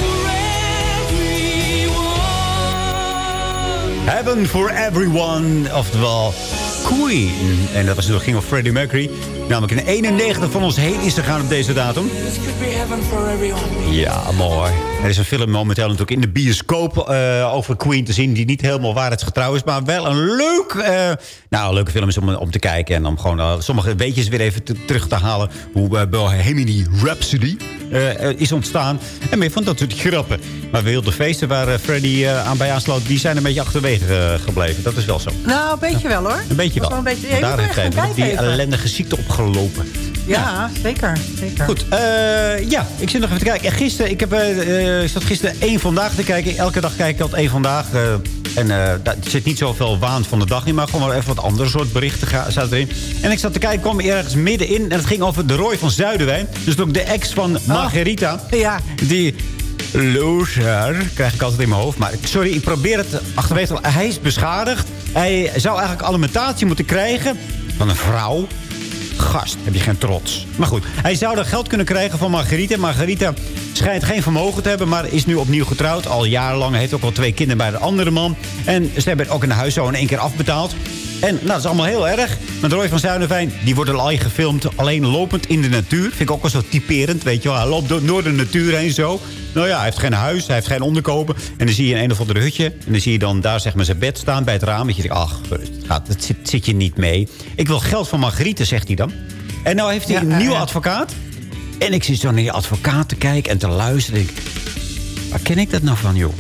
for everyone. Heaven for Everyone, oftewel Queen. En dat was toen ging over Freddie Mercury. Namelijk in 91 van ons heen is gegaan op deze datum. Ja, mooi. Er is een film momenteel natuurlijk in de bioscoop eh, over Queen te zien... die niet helemaal waarheidsgetrouw is, maar wel een leuk... eh, nou, een leuke film is om, om te kijken en om gewoon eh, sommige weetjes weer even te- terug te halen... hoe Bohemian Rhapsody is ontstaan. En meer van dat soort grappen. Maar wilde feesten waar Freddy aan bij aansloot... die zijn een beetje achterwege gebleven. Dat is wel zo. Nou, een beetje wel hoor. Een beetje wel. is Een beetje, ja, Daar heeft hij die ellendige ziekte opgelopen. Ja, zeker. zeker. Goed, eh, ja, ik zit nog even te kijken. En gisteren, ik, heb, eh, eh, ik zat gisteren één vandaag te kijken. Elke dag kijk ik altijd één vandaag. en daar zit niet zoveel waan van de dag in, maar gewoon wel even wat andere soort berichten zaten erin. En ik zat te kijken, kwam ergens middenin. En het ging over de Roy van Zuiderwijn. Dus ook de ex van Margarita. Ja. Die loser, krijg ik altijd in mijn hoofd. Maar sorry, ik probeer het achterwege te Hij is beschadigd. Hij zou eigenlijk alimentatie moeten krijgen van een vrouw. Gast, heb je geen trots. Maar goed, hij zou er geld kunnen krijgen van Margarita. Margarita schijnt geen vermogen te hebben, maar is nu opnieuw getrouwd. Al jarenlang heeft ook al twee kinderen bij de andere man. En ze hebben ook een huis zo in één keer afbetaald. En nou, dat is allemaal heel erg. Maar Roy van Zuiderveen, die wordt al gefilmd. Alleen lopend in de natuur. Vind ik ook wel zo typerend, weet je wel. Hij loopt door, door de natuur heen zo. Nou ja, hij heeft geen huis, hij heeft geen onderkopen. En dan zie je in een of andere hutje. En dan zie je dan daar zeg maar zijn bed staan bij het raam. Dat je denkt, ach, het gaat, dat zit, zit je niet mee. Ik wil geld van Margriete, zegt hij dan. En nou heeft hij Ja, een ja, nieuwe ja. advocaat. En ik zit zo naar die advocaat te kijken en te luisteren. Ik, waar ken ik dat nou van, joh?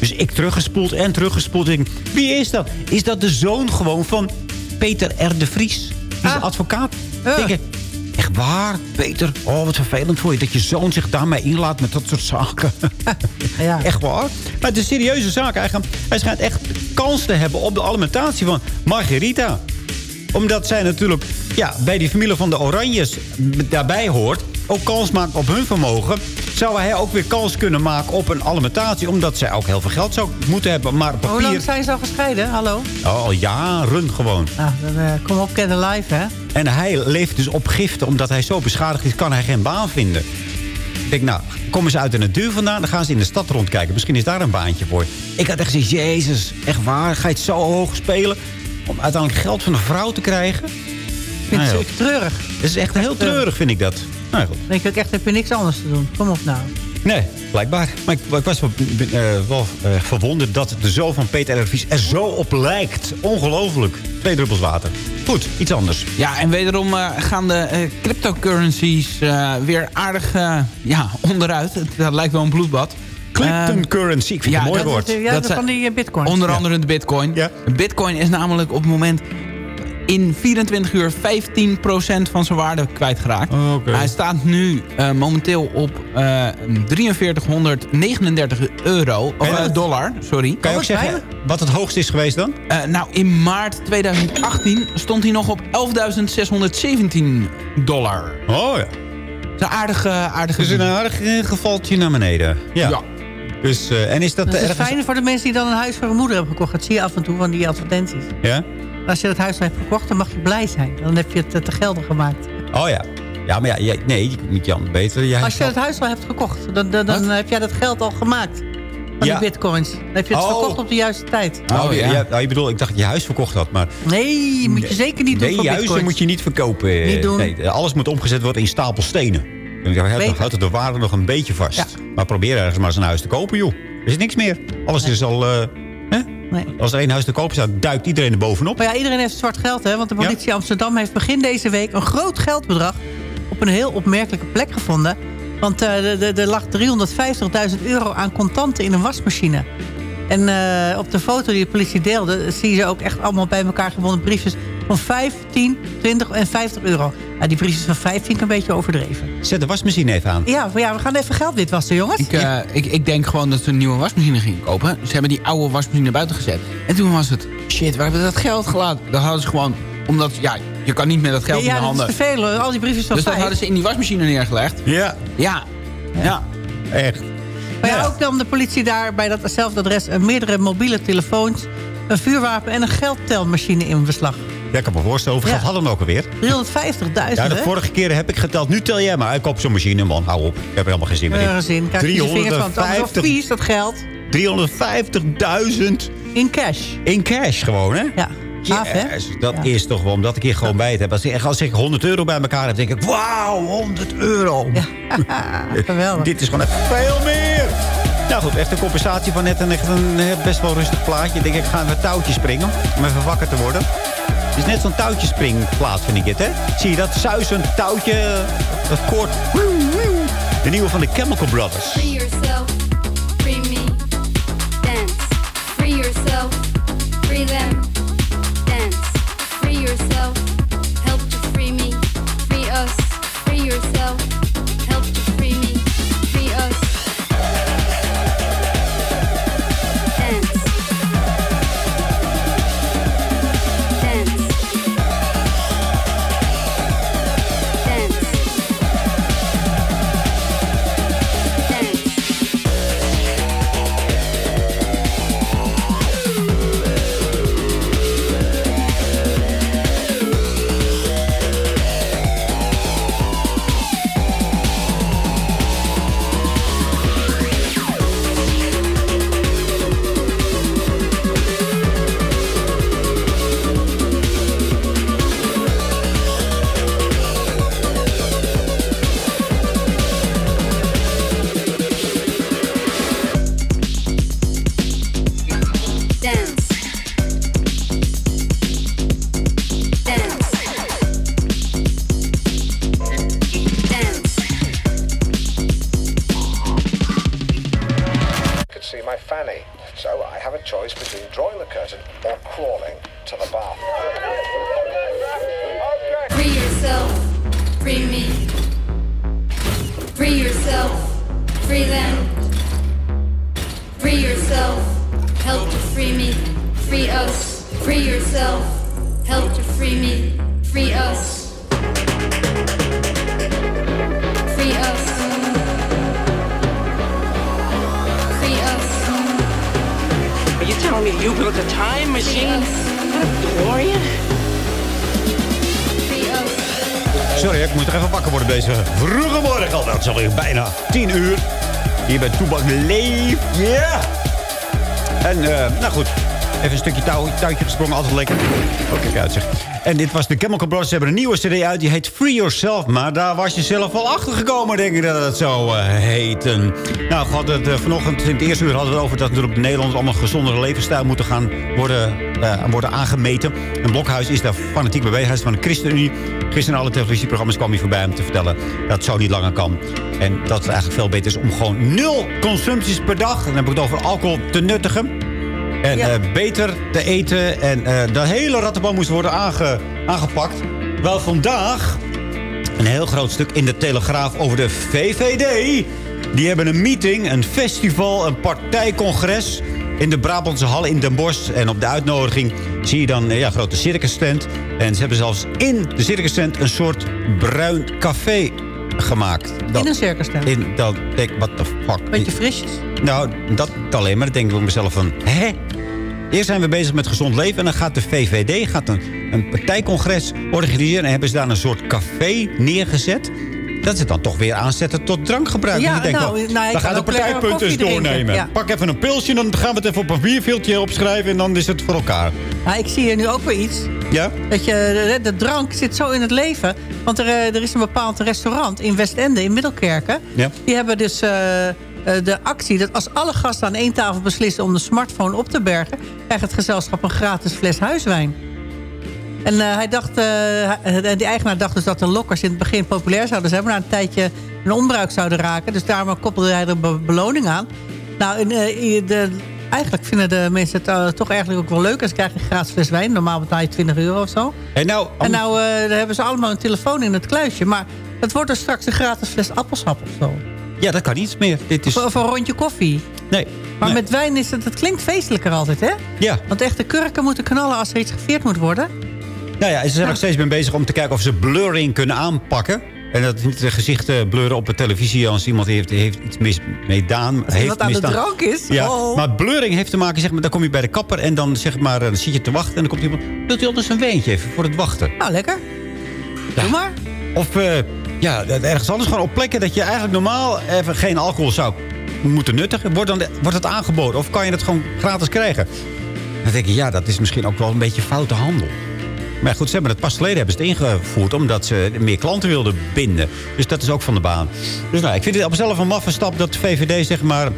Dus ik teruggespoeld en teruggespoeld. Ik denk, wie is dat? Is dat de zoon gewoon van Peter R. de Vries? Die is de advocaat. Ik denk ik, echt waar, Peter? Oh, wat vervelend voor je dat je zoon zich daarmee inlaat met dat soort zaken. <laughs> Ja. Echt waar. Maar het is een serieuze zaak. Hij, gaat- hij schijnt echt kans te hebben op de alimentatie van Margarita omdat zij natuurlijk ja, bij die familie van de Oranjes daarbij hoort... ook kans maakt op hun vermogen... zou hij ook weer kans kunnen maken op een alimentatie... omdat zij ook heel veel geld zou moeten hebben. Maar op Hoe lang papier... zijn ze al gescheiden? Hallo? Oh, al jaren gewoon. Nou, dan eh, kom op, kennen live, hè? En hij leeft dus op giften. Omdat hij zo beschadigd is, kan hij geen baan vinden. Ik denk, nou, komen ze uit de natuur vandaan... dan gaan ze in de stad rondkijken. Misschien is daar een baantje voor. Ik had echt gezegd, jezus, echt waar? Ga je het zo hoog spelen... om uiteindelijk geld van een vrouw te krijgen? Ik vind Nou het ja. treurig. Het is echt heel treurig, vind ik dat. Nou goed. Denk ik echt, heb je niks anders te doen. Kom op nou. Nee, blijkbaar. Maar ik, ik was wel, eh, wel eh, verwonderd dat de zoon van Peter R. Er zo op lijkt. Ongelooflijk. Twee druppels water. Goed, iets anders. Ja, en wederom eh, gaan de eh, cryptocurrencies eh, weer aardig ja, onderuit. Het, <laughs> dat lijkt wel een bloedbad. Cryptocurrency, ik vind het een mooi dat- woord. Ja, Dat van die bitcoin. Onder andere de bitcoin. Bitcoin is namelijk op het moment in 24 uur 15% van zijn waarde kwijtgeraakt. Hij staat nu eh, momenteel op eh 4339 euro. Of eh, dollar, sorry. Kan je ook zeggen wat het hoogst is geweest dan? Eh, nou, in maart 2018 stond hij nog op 11.617 dollar. Oh ja. Dat is een aardige... aardige Dus een aardig gevaltje naar beneden. Ja. Ja. Dus, eh, en is dat, Dat is ergens... fijn voor de mensen die dan een huis voor hun moeder hebben gekocht. Dat zie je af en toe van die advertenties. Ja? Als je dat huis hebt gekocht, dan mag je blij zijn. Dan heb je het eh, te gelden gemaakt. Oh ja. Ja, maar ja, ja, nee, niet Jan. Beter. Jij Als je het huis al hebt gekocht, dan, dan, dan heb jij dat geld al gemaakt. Van Ja. die bitcoins. Dan heb je het Oh. verkocht op de juiste tijd. Oh, ja. ja. je bedoelt, ik dacht dat je huis verkocht had, maar... Nee, moet je zeker niet doen Nee, voor huizen moet je niet verkopen. Niet doen. Nee, alles moet omgezet worden in stapel stenen. En dan houdt- de waarde nog een beetje vast. Maar probeer ergens maar eens een huis te kopen, joh. Er is niks meer. Alles is al... eh? Nee. Als er één huis te kopen staat, duikt iedereen er bovenop. Maar ja, iedereen heeft zwart geld, hè? Want de politie Amsterdam heeft begin deze week een groot geldbedrag op een heel opmerkelijke plek gevonden. Want eh, er- lag 350.000 euro aan contanten in een wasmachine. En eh, op de foto die de politie deelde, zie je ook echt allemaal bij elkaar gebonden briefjes van 15, 20 en 50 euro. Ja, die briefjes van 15 vind ik een beetje overdreven. Zet de wasmachine even aan. Ja, maar ja we gaan even geld witwassen, jongens. Ik, eh, ik, ik denk gewoon dat ze een nieuwe wasmachine gingen kopen. Ze hebben die oude wasmachine naar buiten gezet. En toen was het, shit, waar hebben we dat geld gelaten? Dat hadden ze gewoon, omdat, ja, je kan niet met dat geld in ja, de dat handen. is te veel. hoor. Al die briefjes van Dus dat vijf. hadden ze in die wasmachine neergelegd. Ja. Ja. Ja. Echt. Maar ja, ook nam de politie daar bij datzelfde adres... eh, meerdere mobiele telefoons, een vuurwapen en een geldtelmachine in beslag. Ja, ik kan me voorstellen. Hoeveel Ja. geld hadden we ook alweer? 350.000, Ja, de hè? vorige keer heb ik geteld. Nu tel jij maar. Ik koop zo'n machine, man. Hou op. Ik heb er helemaal geen zin meer in. Ergens in. Kijk, je vingers van. Het is allemaal zo vies, dat geld. 350.000 In cash. in cash gewoon, hè? Ja. Hè? Yes, dat is toch wel, omdat ik hier gewoon bij het heb. Als ik, als ik 100 euro bij elkaar heb, denk ik... Wauw, 100 euro. <laughs> Geweldig. Dit is gewoon echt veel meer. Nou goed, echt een compensatie van net een, echt een eh, best wel rustig plaatje. Ik denk, ik ga even touwtje springen om even wakker te worden. Het is net zo'n touwtjespringplaat, vind ik het, hè? Zie je dat? Suizend touwtje, dat koord. De nieuwe van de Chemical Brothers. Free yourself, free me, dance. Free yourself, free them, dance. Free yourself, gesprongen, altijd lekker. Oh, uit zeg. En dit was de Chemical Brothers. Ze hebben een nieuwe cd uit, die heet Free Yourself. Maar daar was je zelf wel achter gekomen, denk ik dat het zou eh, heten. Nou, we hadden het eh, vanochtend in het eerste uur hadden we het over... dat natuurlijk de Nederlanders allemaal gezondere levensstijl moeten gaan worden, eh, worden aangemeten. En Blokhuis is daar fanatiek bezig. Hij is van de ChristenUnie. Gisteren in alle televisieprogramma's kwam hij voorbij om te vertellen... dat het zo niet langer kan. En dat het eigenlijk veel beter is om gewoon nul consumpties per dag... dan heb ik het over alcohol te nuttigen... En eh, beter te eten. En eh, de hele rattenband moest worden aange, aangepakt. Wel vandaag een heel groot stuk in de Telegraaf over de VVD. Die hebben een meeting, een festival, een partijcongres... in de Brabantse Hal in Den Bosch. En op de uitnodiging zie je dan eh, ja, een grote circus tent. En ze hebben zelfs in de circus tent een soort bruin café gemaakt. In een circus tent? In, dat, denk, what the fuck. Beetje frisjes. Nou, dat alleen maar. Dan denk ik bij mezelf van... Hè? Eerst zijn we bezig met gezond leven. En dan gaat de VVD gaat een, een partijcongres organiseren. En hebben ze daar een soort café neergezet. Dat ze dan toch weer aanzetten tot drankgebruik. Ja, En je denkt, nou, nou, ik dan gaan de partijpunten eens doornemen. ja. Pak even een pilsje, dan gaan we het even op een bierveeltje opschrijven. En dan is het voor elkaar. Nou, ik zie hier nu ook weer iets. Ja? Dat je, de, de drank zit zo in het leven. Want er, eh, er is een bepaald restaurant in Westende, in Middelkerken. Ja. Die hebben dus eh, eh, de actie dat als alle gasten aan één tafel beslissen... om de smartphone op te bergen... krijgt het gezelschap een gratis fles huiswijn. En eh, hij dacht, eh, hij- die eigenaar dacht dus dat de lokkers in het begin populair zouden zijn... maar na een tijdje een onbruik zouden raken. Dus daarom koppelde hij er een be- beloning aan. Nou, eh, de, eigenlijk vinden de mensen het eh, toch eigenlijk ook wel leuk... als ze krijgen een gratis fles wijn. Normaal betaal je 20 euro of zo. En nou, En nou eh, dan hebben ze allemaal een telefoon in het kluisje. Maar het wordt dus straks een gratis fles appelsap of zo. ja, dat kan niets meer. Dit is... Of, een rondje koffie. Nee. Maar nee. met wijn is het, het klinkt feestelijker altijd, hè? Ja. Want echte kurken moeten knallen als er iets gevierd moet worden. Nou ja, ze zijn nog steeds mee bezig om te kijken of ze blurring kunnen aanpakken. En dat niet de gezichten blurren op de televisie als iemand heeft, heeft iets mis, meedaan. Als heeft iemand aan de misdaan. drank is. Ja, Oh. maar blurring heeft te maken, zeg maar, dan kom je bij de kapper en dan, zeg maar, dan zit je te wachten en dan komt iemand, wilt u anders een wijntje even voor het wachten? Nou, lekker. Doe maar. Of eh, ja, ergens anders gewoon op plekken dat je eigenlijk normaal even geen alcohol zou moeten nuttigen. Wordt, dan, wordt het aangeboden of kan je het gewoon gratis krijgen? Dan denk ik, ja, dat is misschien ook wel een beetje foute handel. Maar goed, ze hebben het pas geleden hebben ze het ingevoerd... omdat ze meer klanten wilden binden. Dus dat is ook van de baan. Dus nou, ik vind het op zichzelf een maffe stap dat de VVD zeg maar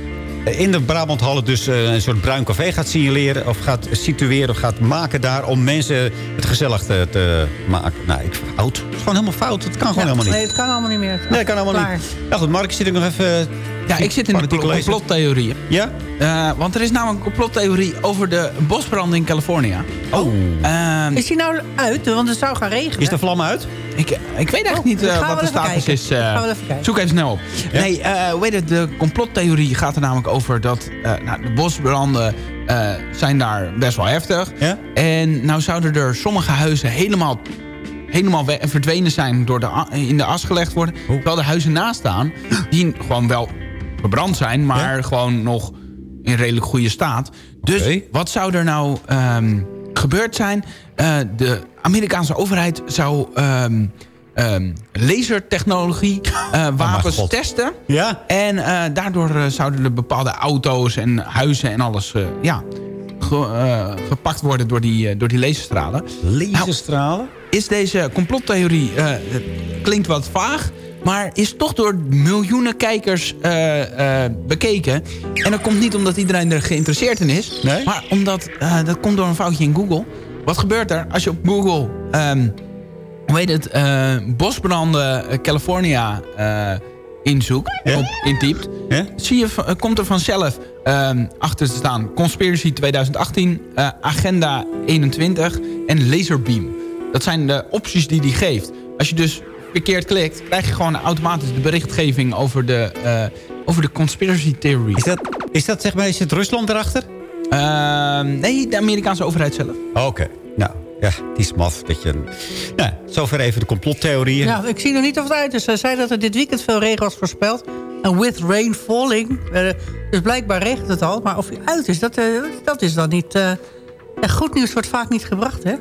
in de Brabanthallen dus eh, een soort bruin café gaat signaleren... of gaat situeren of gaat maken daar... om mensen het gezellig te, te maken. Nou, ik fout. Het is gewoon helemaal fout. Het kan gewoon Ja, helemaal niet. Nee, het kan allemaal niet meer. Nee, dat kan allemaal Klaar. niet. Ja goed, Mark, zit ik nog even... Ja, ik zit in de complottheorieën. Ja? Eh, want er is namelijk een complottheorie over de bosbranden in California. Oh. Ehm, Is die nou uit? Want het zou gaan regenen. Is de vlam uit? Ik, ik weet eigenlijk Oh, niet eh, wat de status kijken. is. eh, Gaan we even kijken. zoek even snel op. Nee, eh hoe heet het, de complottheorie gaat er namelijk over dat eh, nou, de bosbranden eh, zijn daar best wel heftig. Ja? En nou zouden er sommige huizen helemaal, helemaal we- verdwenen zijn door de, in de as gelegd worden. Oh. Terwijl de huizen naast staan, die gewoon wel verbrand zijn, maar gewoon nog in redelijk goede staat. Dus wat zou er nou ehm, gebeurd zijn? Eh, de Amerikaanse overheid zou ehm, ehm, lasertechnologie, eh, <laughs> wapens God. testen. Ja? En eh, daardoor zouden er bepaalde auto's en huizen en alles ja, ge- gepakt worden door die, door die laserstralen. Laserstralen? is deze complottheorie, klinkt wat vaag... maar is toch door miljoenen kijkers eh, eh, bekeken. En dat komt niet omdat iedereen er geïnteresseerd in is... Nee? maar omdat, eh, dat komt door een foutje in Google. Wat gebeurt er als je op Google... ehm, hoe heet het, bosbranden California inzoekt, op, intypt, zie je, komt er vanzelf ehm, achter te staan Conspiracy 2018, eh, Agenda 21 en Laserbeam. Dat zijn de opties die die geeft. Als je dus verkeerd klikt, krijg je gewoon automatisch de berichtgeving over de, eh, over de conspiracy theory. Is dat, is dat zeg maar, is het Rusland erachter? Ehm, nee, de Amerikaanse overheid zelf. Oké, nou, ja, die is maf. Dat je, nou, zover even de complottheorieën. Ja, ik zie nog niet of het uit is. Ze zei dat er dit weekend veel regen was voorspeld. En with rain falling. Dus blijkbaar regent het al. Maar of hij uit is, dat, eh, dat is dan niet... eh, ja, goed nieuws wordt vaak niet gebracht, hè?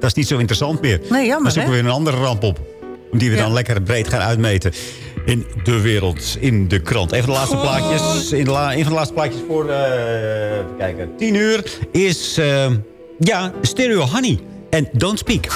Dat is niet zo interessant meer. Nee, jammer, Dan zoeken hè? we weer een andere ramp op. Die we dan lekker breed gaan uitmeten. In de wereld, in de krant. Even de laatste plaatjes. In de la, een van de laatste plaatjes voor, eh, even kijken, 10 uur is, eh, ja, Stereo Honey. En Don't Speak.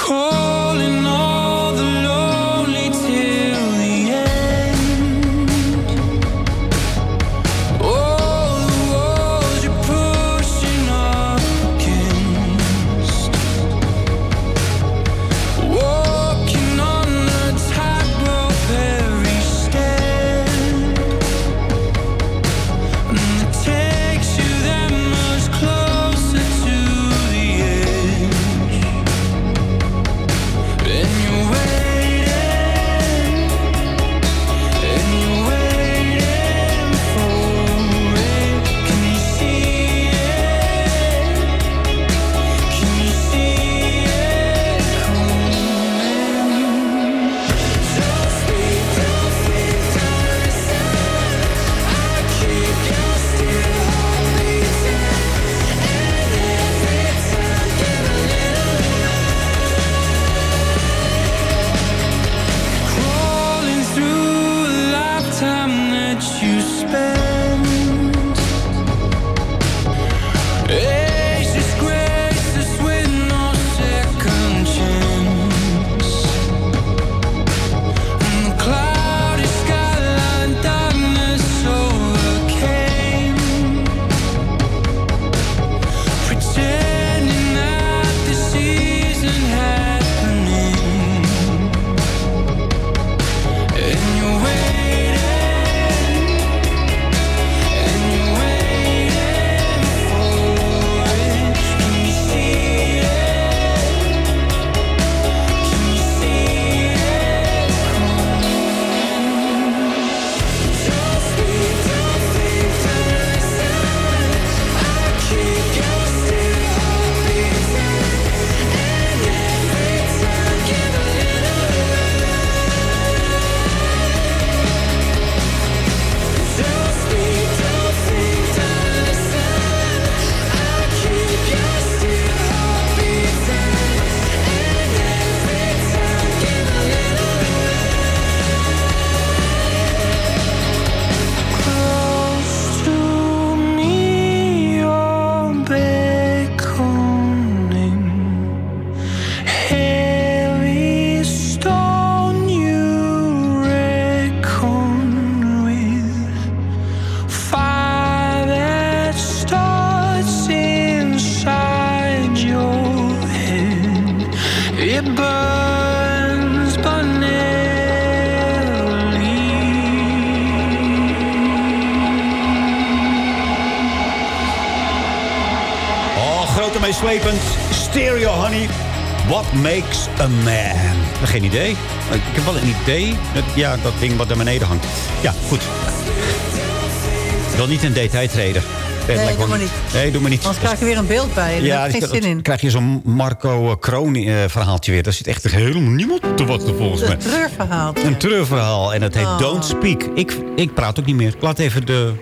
Makes a man? Geen idee. Ik heb wel een idee. Ja, dat ding wat naar beneden hangt. Ja, goed. Ik wil niet in detail treden. Nee, doe me maar niet. Nee, doe maar niet. Anders krijg je weer een beeld bij. Daar heb ik geen zin in. dan krijg je zo'n Marco eh, Kroon eh, verhaaltje weer. Daar zit echt helemaal niemand te wachten volgens mij. Een treurverhaal. Een treurverhaal. En het heet Oh. Don't Speak. Ik, ik praat ook niet meer. Ik laat even, de,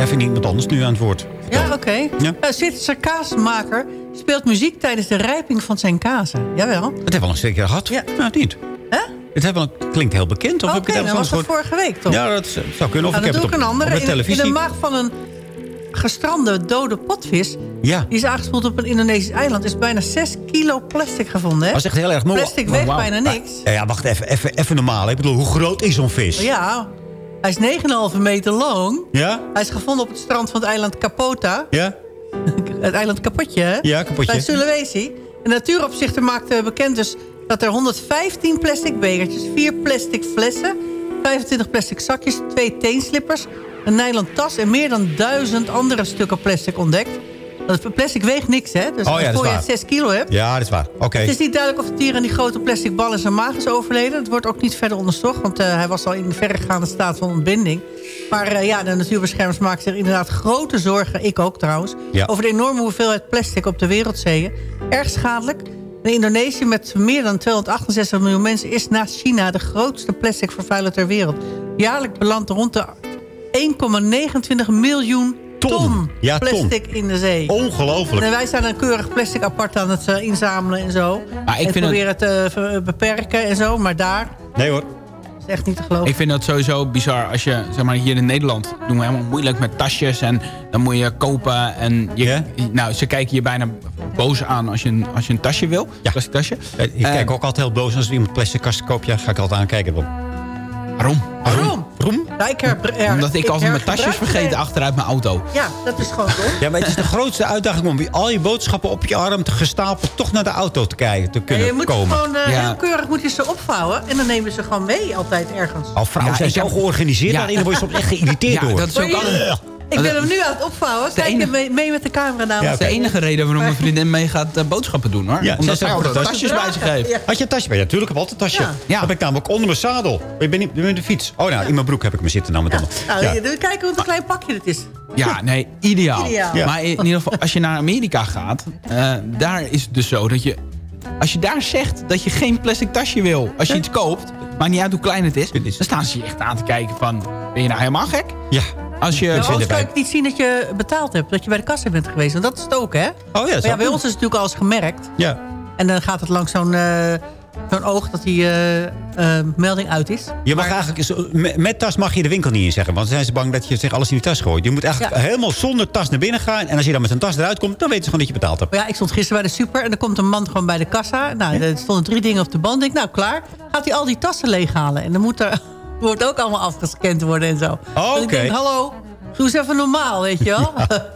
even iemand anders nu aan het woord. Ja, oké. Ja. Een Zwitserse kaasmaker speelt muziek tijdens de rijping van zijn kazen. Jawel. Het hebben we al een stukje gehad. Ja. Nou, niet. Hè? Het hebben klinkt heel bekend. Of Oké, heb ik het dan was dat vorige week toch? Ja, dat zou kunnen. Of Nou, ik heb doe ik het een andere. op de In, in televisie. de maag van een gestrande dode potvis... Ja. die is aangespoeld op een Indonesisch eiland... is bijna 6 kilo plastic gevonden. Hè? Dat is echt heel erg mooi. Plastic weegt bijna niks. Ja, ja, wacht even, even, even normaal. Ik bedoel, hoe groot is zo'n vis? Ja, hij is 9,5 meter lang. Ja? Hij is gevonden op het strand van het eiland Kapota. Ja? <laughs> Het eiland Kapotje, hè? Ja, Kapotje. Bij Sulawesi. De natuuropzichter maakte bekend dus dat er 115 plastic bekertjes... 4 plastic flessen, 25 plastic zakjes, 2 teenslippers... een nylon tas en meer dan duizend andere stukken plastic ontdekt. Dat plastic weegt niks, hè? Dus Oh ja, dat voor je waar. 6 kilo hebt... Ja, dat is waar. Oké. Het is niet duidelijk of het dier aan die grote plastic bal in zijn maag is overleden. Het wordt ook niet verder onderzocht, want eh, hij was al in verregaande staat van ontbinding. Maar eh, ja, de natuurbeschermers maken zich inderdaad grote zorgen, ik ook trouwens... Ja. over de enorme hoeveelheid plastic op de wereldzeeën. Erg schadelijk. In Indonesië met meer dan 268 miljoen mensen... is naast China de grootste plastic vervuiler ter wereld. Jaarlijks belandt rond de 1,29 miljoen ton, Ja, ton. plastic in de zee. Ongelooflijk. En wij zijn een keurig plastic apart aan het eh, inzamelen en zo. Maar ik en vind proberen te ver- beperken en zo. Maar daar Nee hoor. Is echt niet te geloven. Ik vind dat sowieso bizar als je, zeg maar, hier in Nederland doen we helemaal moeilijk met tasjes en dan moet je kopen en je, nou, ze kijken je bijna boos aan als je een, als je een tasje wil, ja. plastic tasje. Eh, Ik kijk ook altijd heel boos als iemand plastic kast koopt. Ja, ga ik altijd aankijken. Dan. Waarom? Waarom? Waarom? Ja, ik her- Omdat ik altijd mijn tasjes vergeten achteruit mijn auto. Ja, dat is gewoon zo. Ja, maar het is de grootste uitdaging om al je boodschappen op je arm te gestapeld toch naar de auto te kijken, te En kunnen je moet komen. gewoon eh, ja. heel keurig moet je ze opvouwen. En dan nemen ze gewoon mee altijd ergens. Al vrouwen Ja, zijn ik zo heb- georganiseerd. Ja. Daarin word je soms echt geïrriteerd Ja, door. dat is ook al Ik ben hem nu aan het opvouwen. Kijk je enige- mee, mee met de camera Dat is de enige reden waarom mijn vriendin mee gaat eh, boodschappen doen hoor. Ja, Omdat dat is- tasjes bij zich heeft. Ja. Had je een tasje bij? Ja, natuurlijk heb ik altijd een tasje. Ja. Dat heb ik namelijk onder mijn zadel. Ik ben niet met de fiets. Oh, nou, in mijn broek heb ik me zitten. Nou, allemaal. Nou, Ja. je- kijken wat een klein pakje het is. Ja, nee, ideaal. Ideaal. Ja. Maar in ieder geval, als je naar Amerika gaat, eh, daar is het dus zo dat je... Als je daar zegt dat je geen plastic tasje wil, als je iets koopt, maakt niet uit hoe klein het is, dan staan ze je echt aan te kijken van, ben je nou helemaal gek? Ja. Als je... Ja, anders kan ik niet zien dat je betaald hebt. Dat je bij de kassa bent geweest. Want dat is het ook, hè? Oh ja, ja, bij ons is het natuurlijk alles gemerkt. Ja. En dan gaat het langs zo'n eh, zo'n oog dat die eh, eh, melding uit is. Je mag eigenlijk, met, met tas mag je de winkel niet in zeggen. Want dan zijn ze bang dat je zich alles in die tas gooit. Je moet eigenlijk Ja. helemaal zonder tas naar binnen gaan. En als je dan met een tas eruit komt, dan weten ze gewoon dat je betaald hebt. Maar ja, ik stond gisteren bij de super en er komt een man gewoon bij de kassa. Nou, er stonden drie dingen op de band. Ik denk, nou klaar. Gaat hij al die tassen leeghalen. En dan moet er wordt ook allemaal afgescand worden en zo. Oh, Dus oké. hallo, doe eens even normaal, weet je wel. <laughs>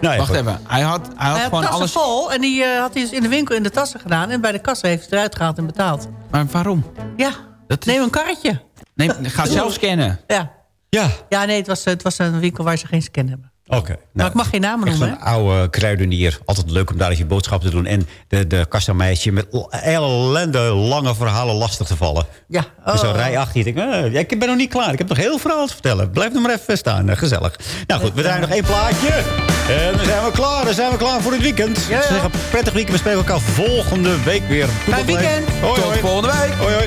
Nou, Wacht goed. even, hij had, hij had Hij had gewoon alles... vol en die eh, had hij dus in de winkel in de tassen gedaan. En bij de kassa heeft hij het eruit gehaald en betaald. Maar waarom? Ja, Dat is- neem een karretje. Nee, ga zelf scannen. Ja, Ja, ja nee, het was, het was een winkel waar ze geen scan hebben. Oké. Nou, ik mag geen namen noemen, hè? oude kruidenier. Altijd leuk om daar eens je boodschappen te doen. En de, de kassameisje met ellende lange verhalen lastig te vallen. Ja. Oh. rij achter je. eh, ik ben nog niet klaar. Ik heb nog heel veel verhaal te vertellen. Blijf nog maar even staan. eh, gezellig. Nou goed, we draaien nog één plaatje. En dan zijn we klaar. Dan zijn we klaar voor het weekend. Ja, ja. Ik zeg, prettig weekend. We spreken elkaar volgende week weer. Fijn weekend. Hoi, Tot hoi. volgende week. Hoi, hoi.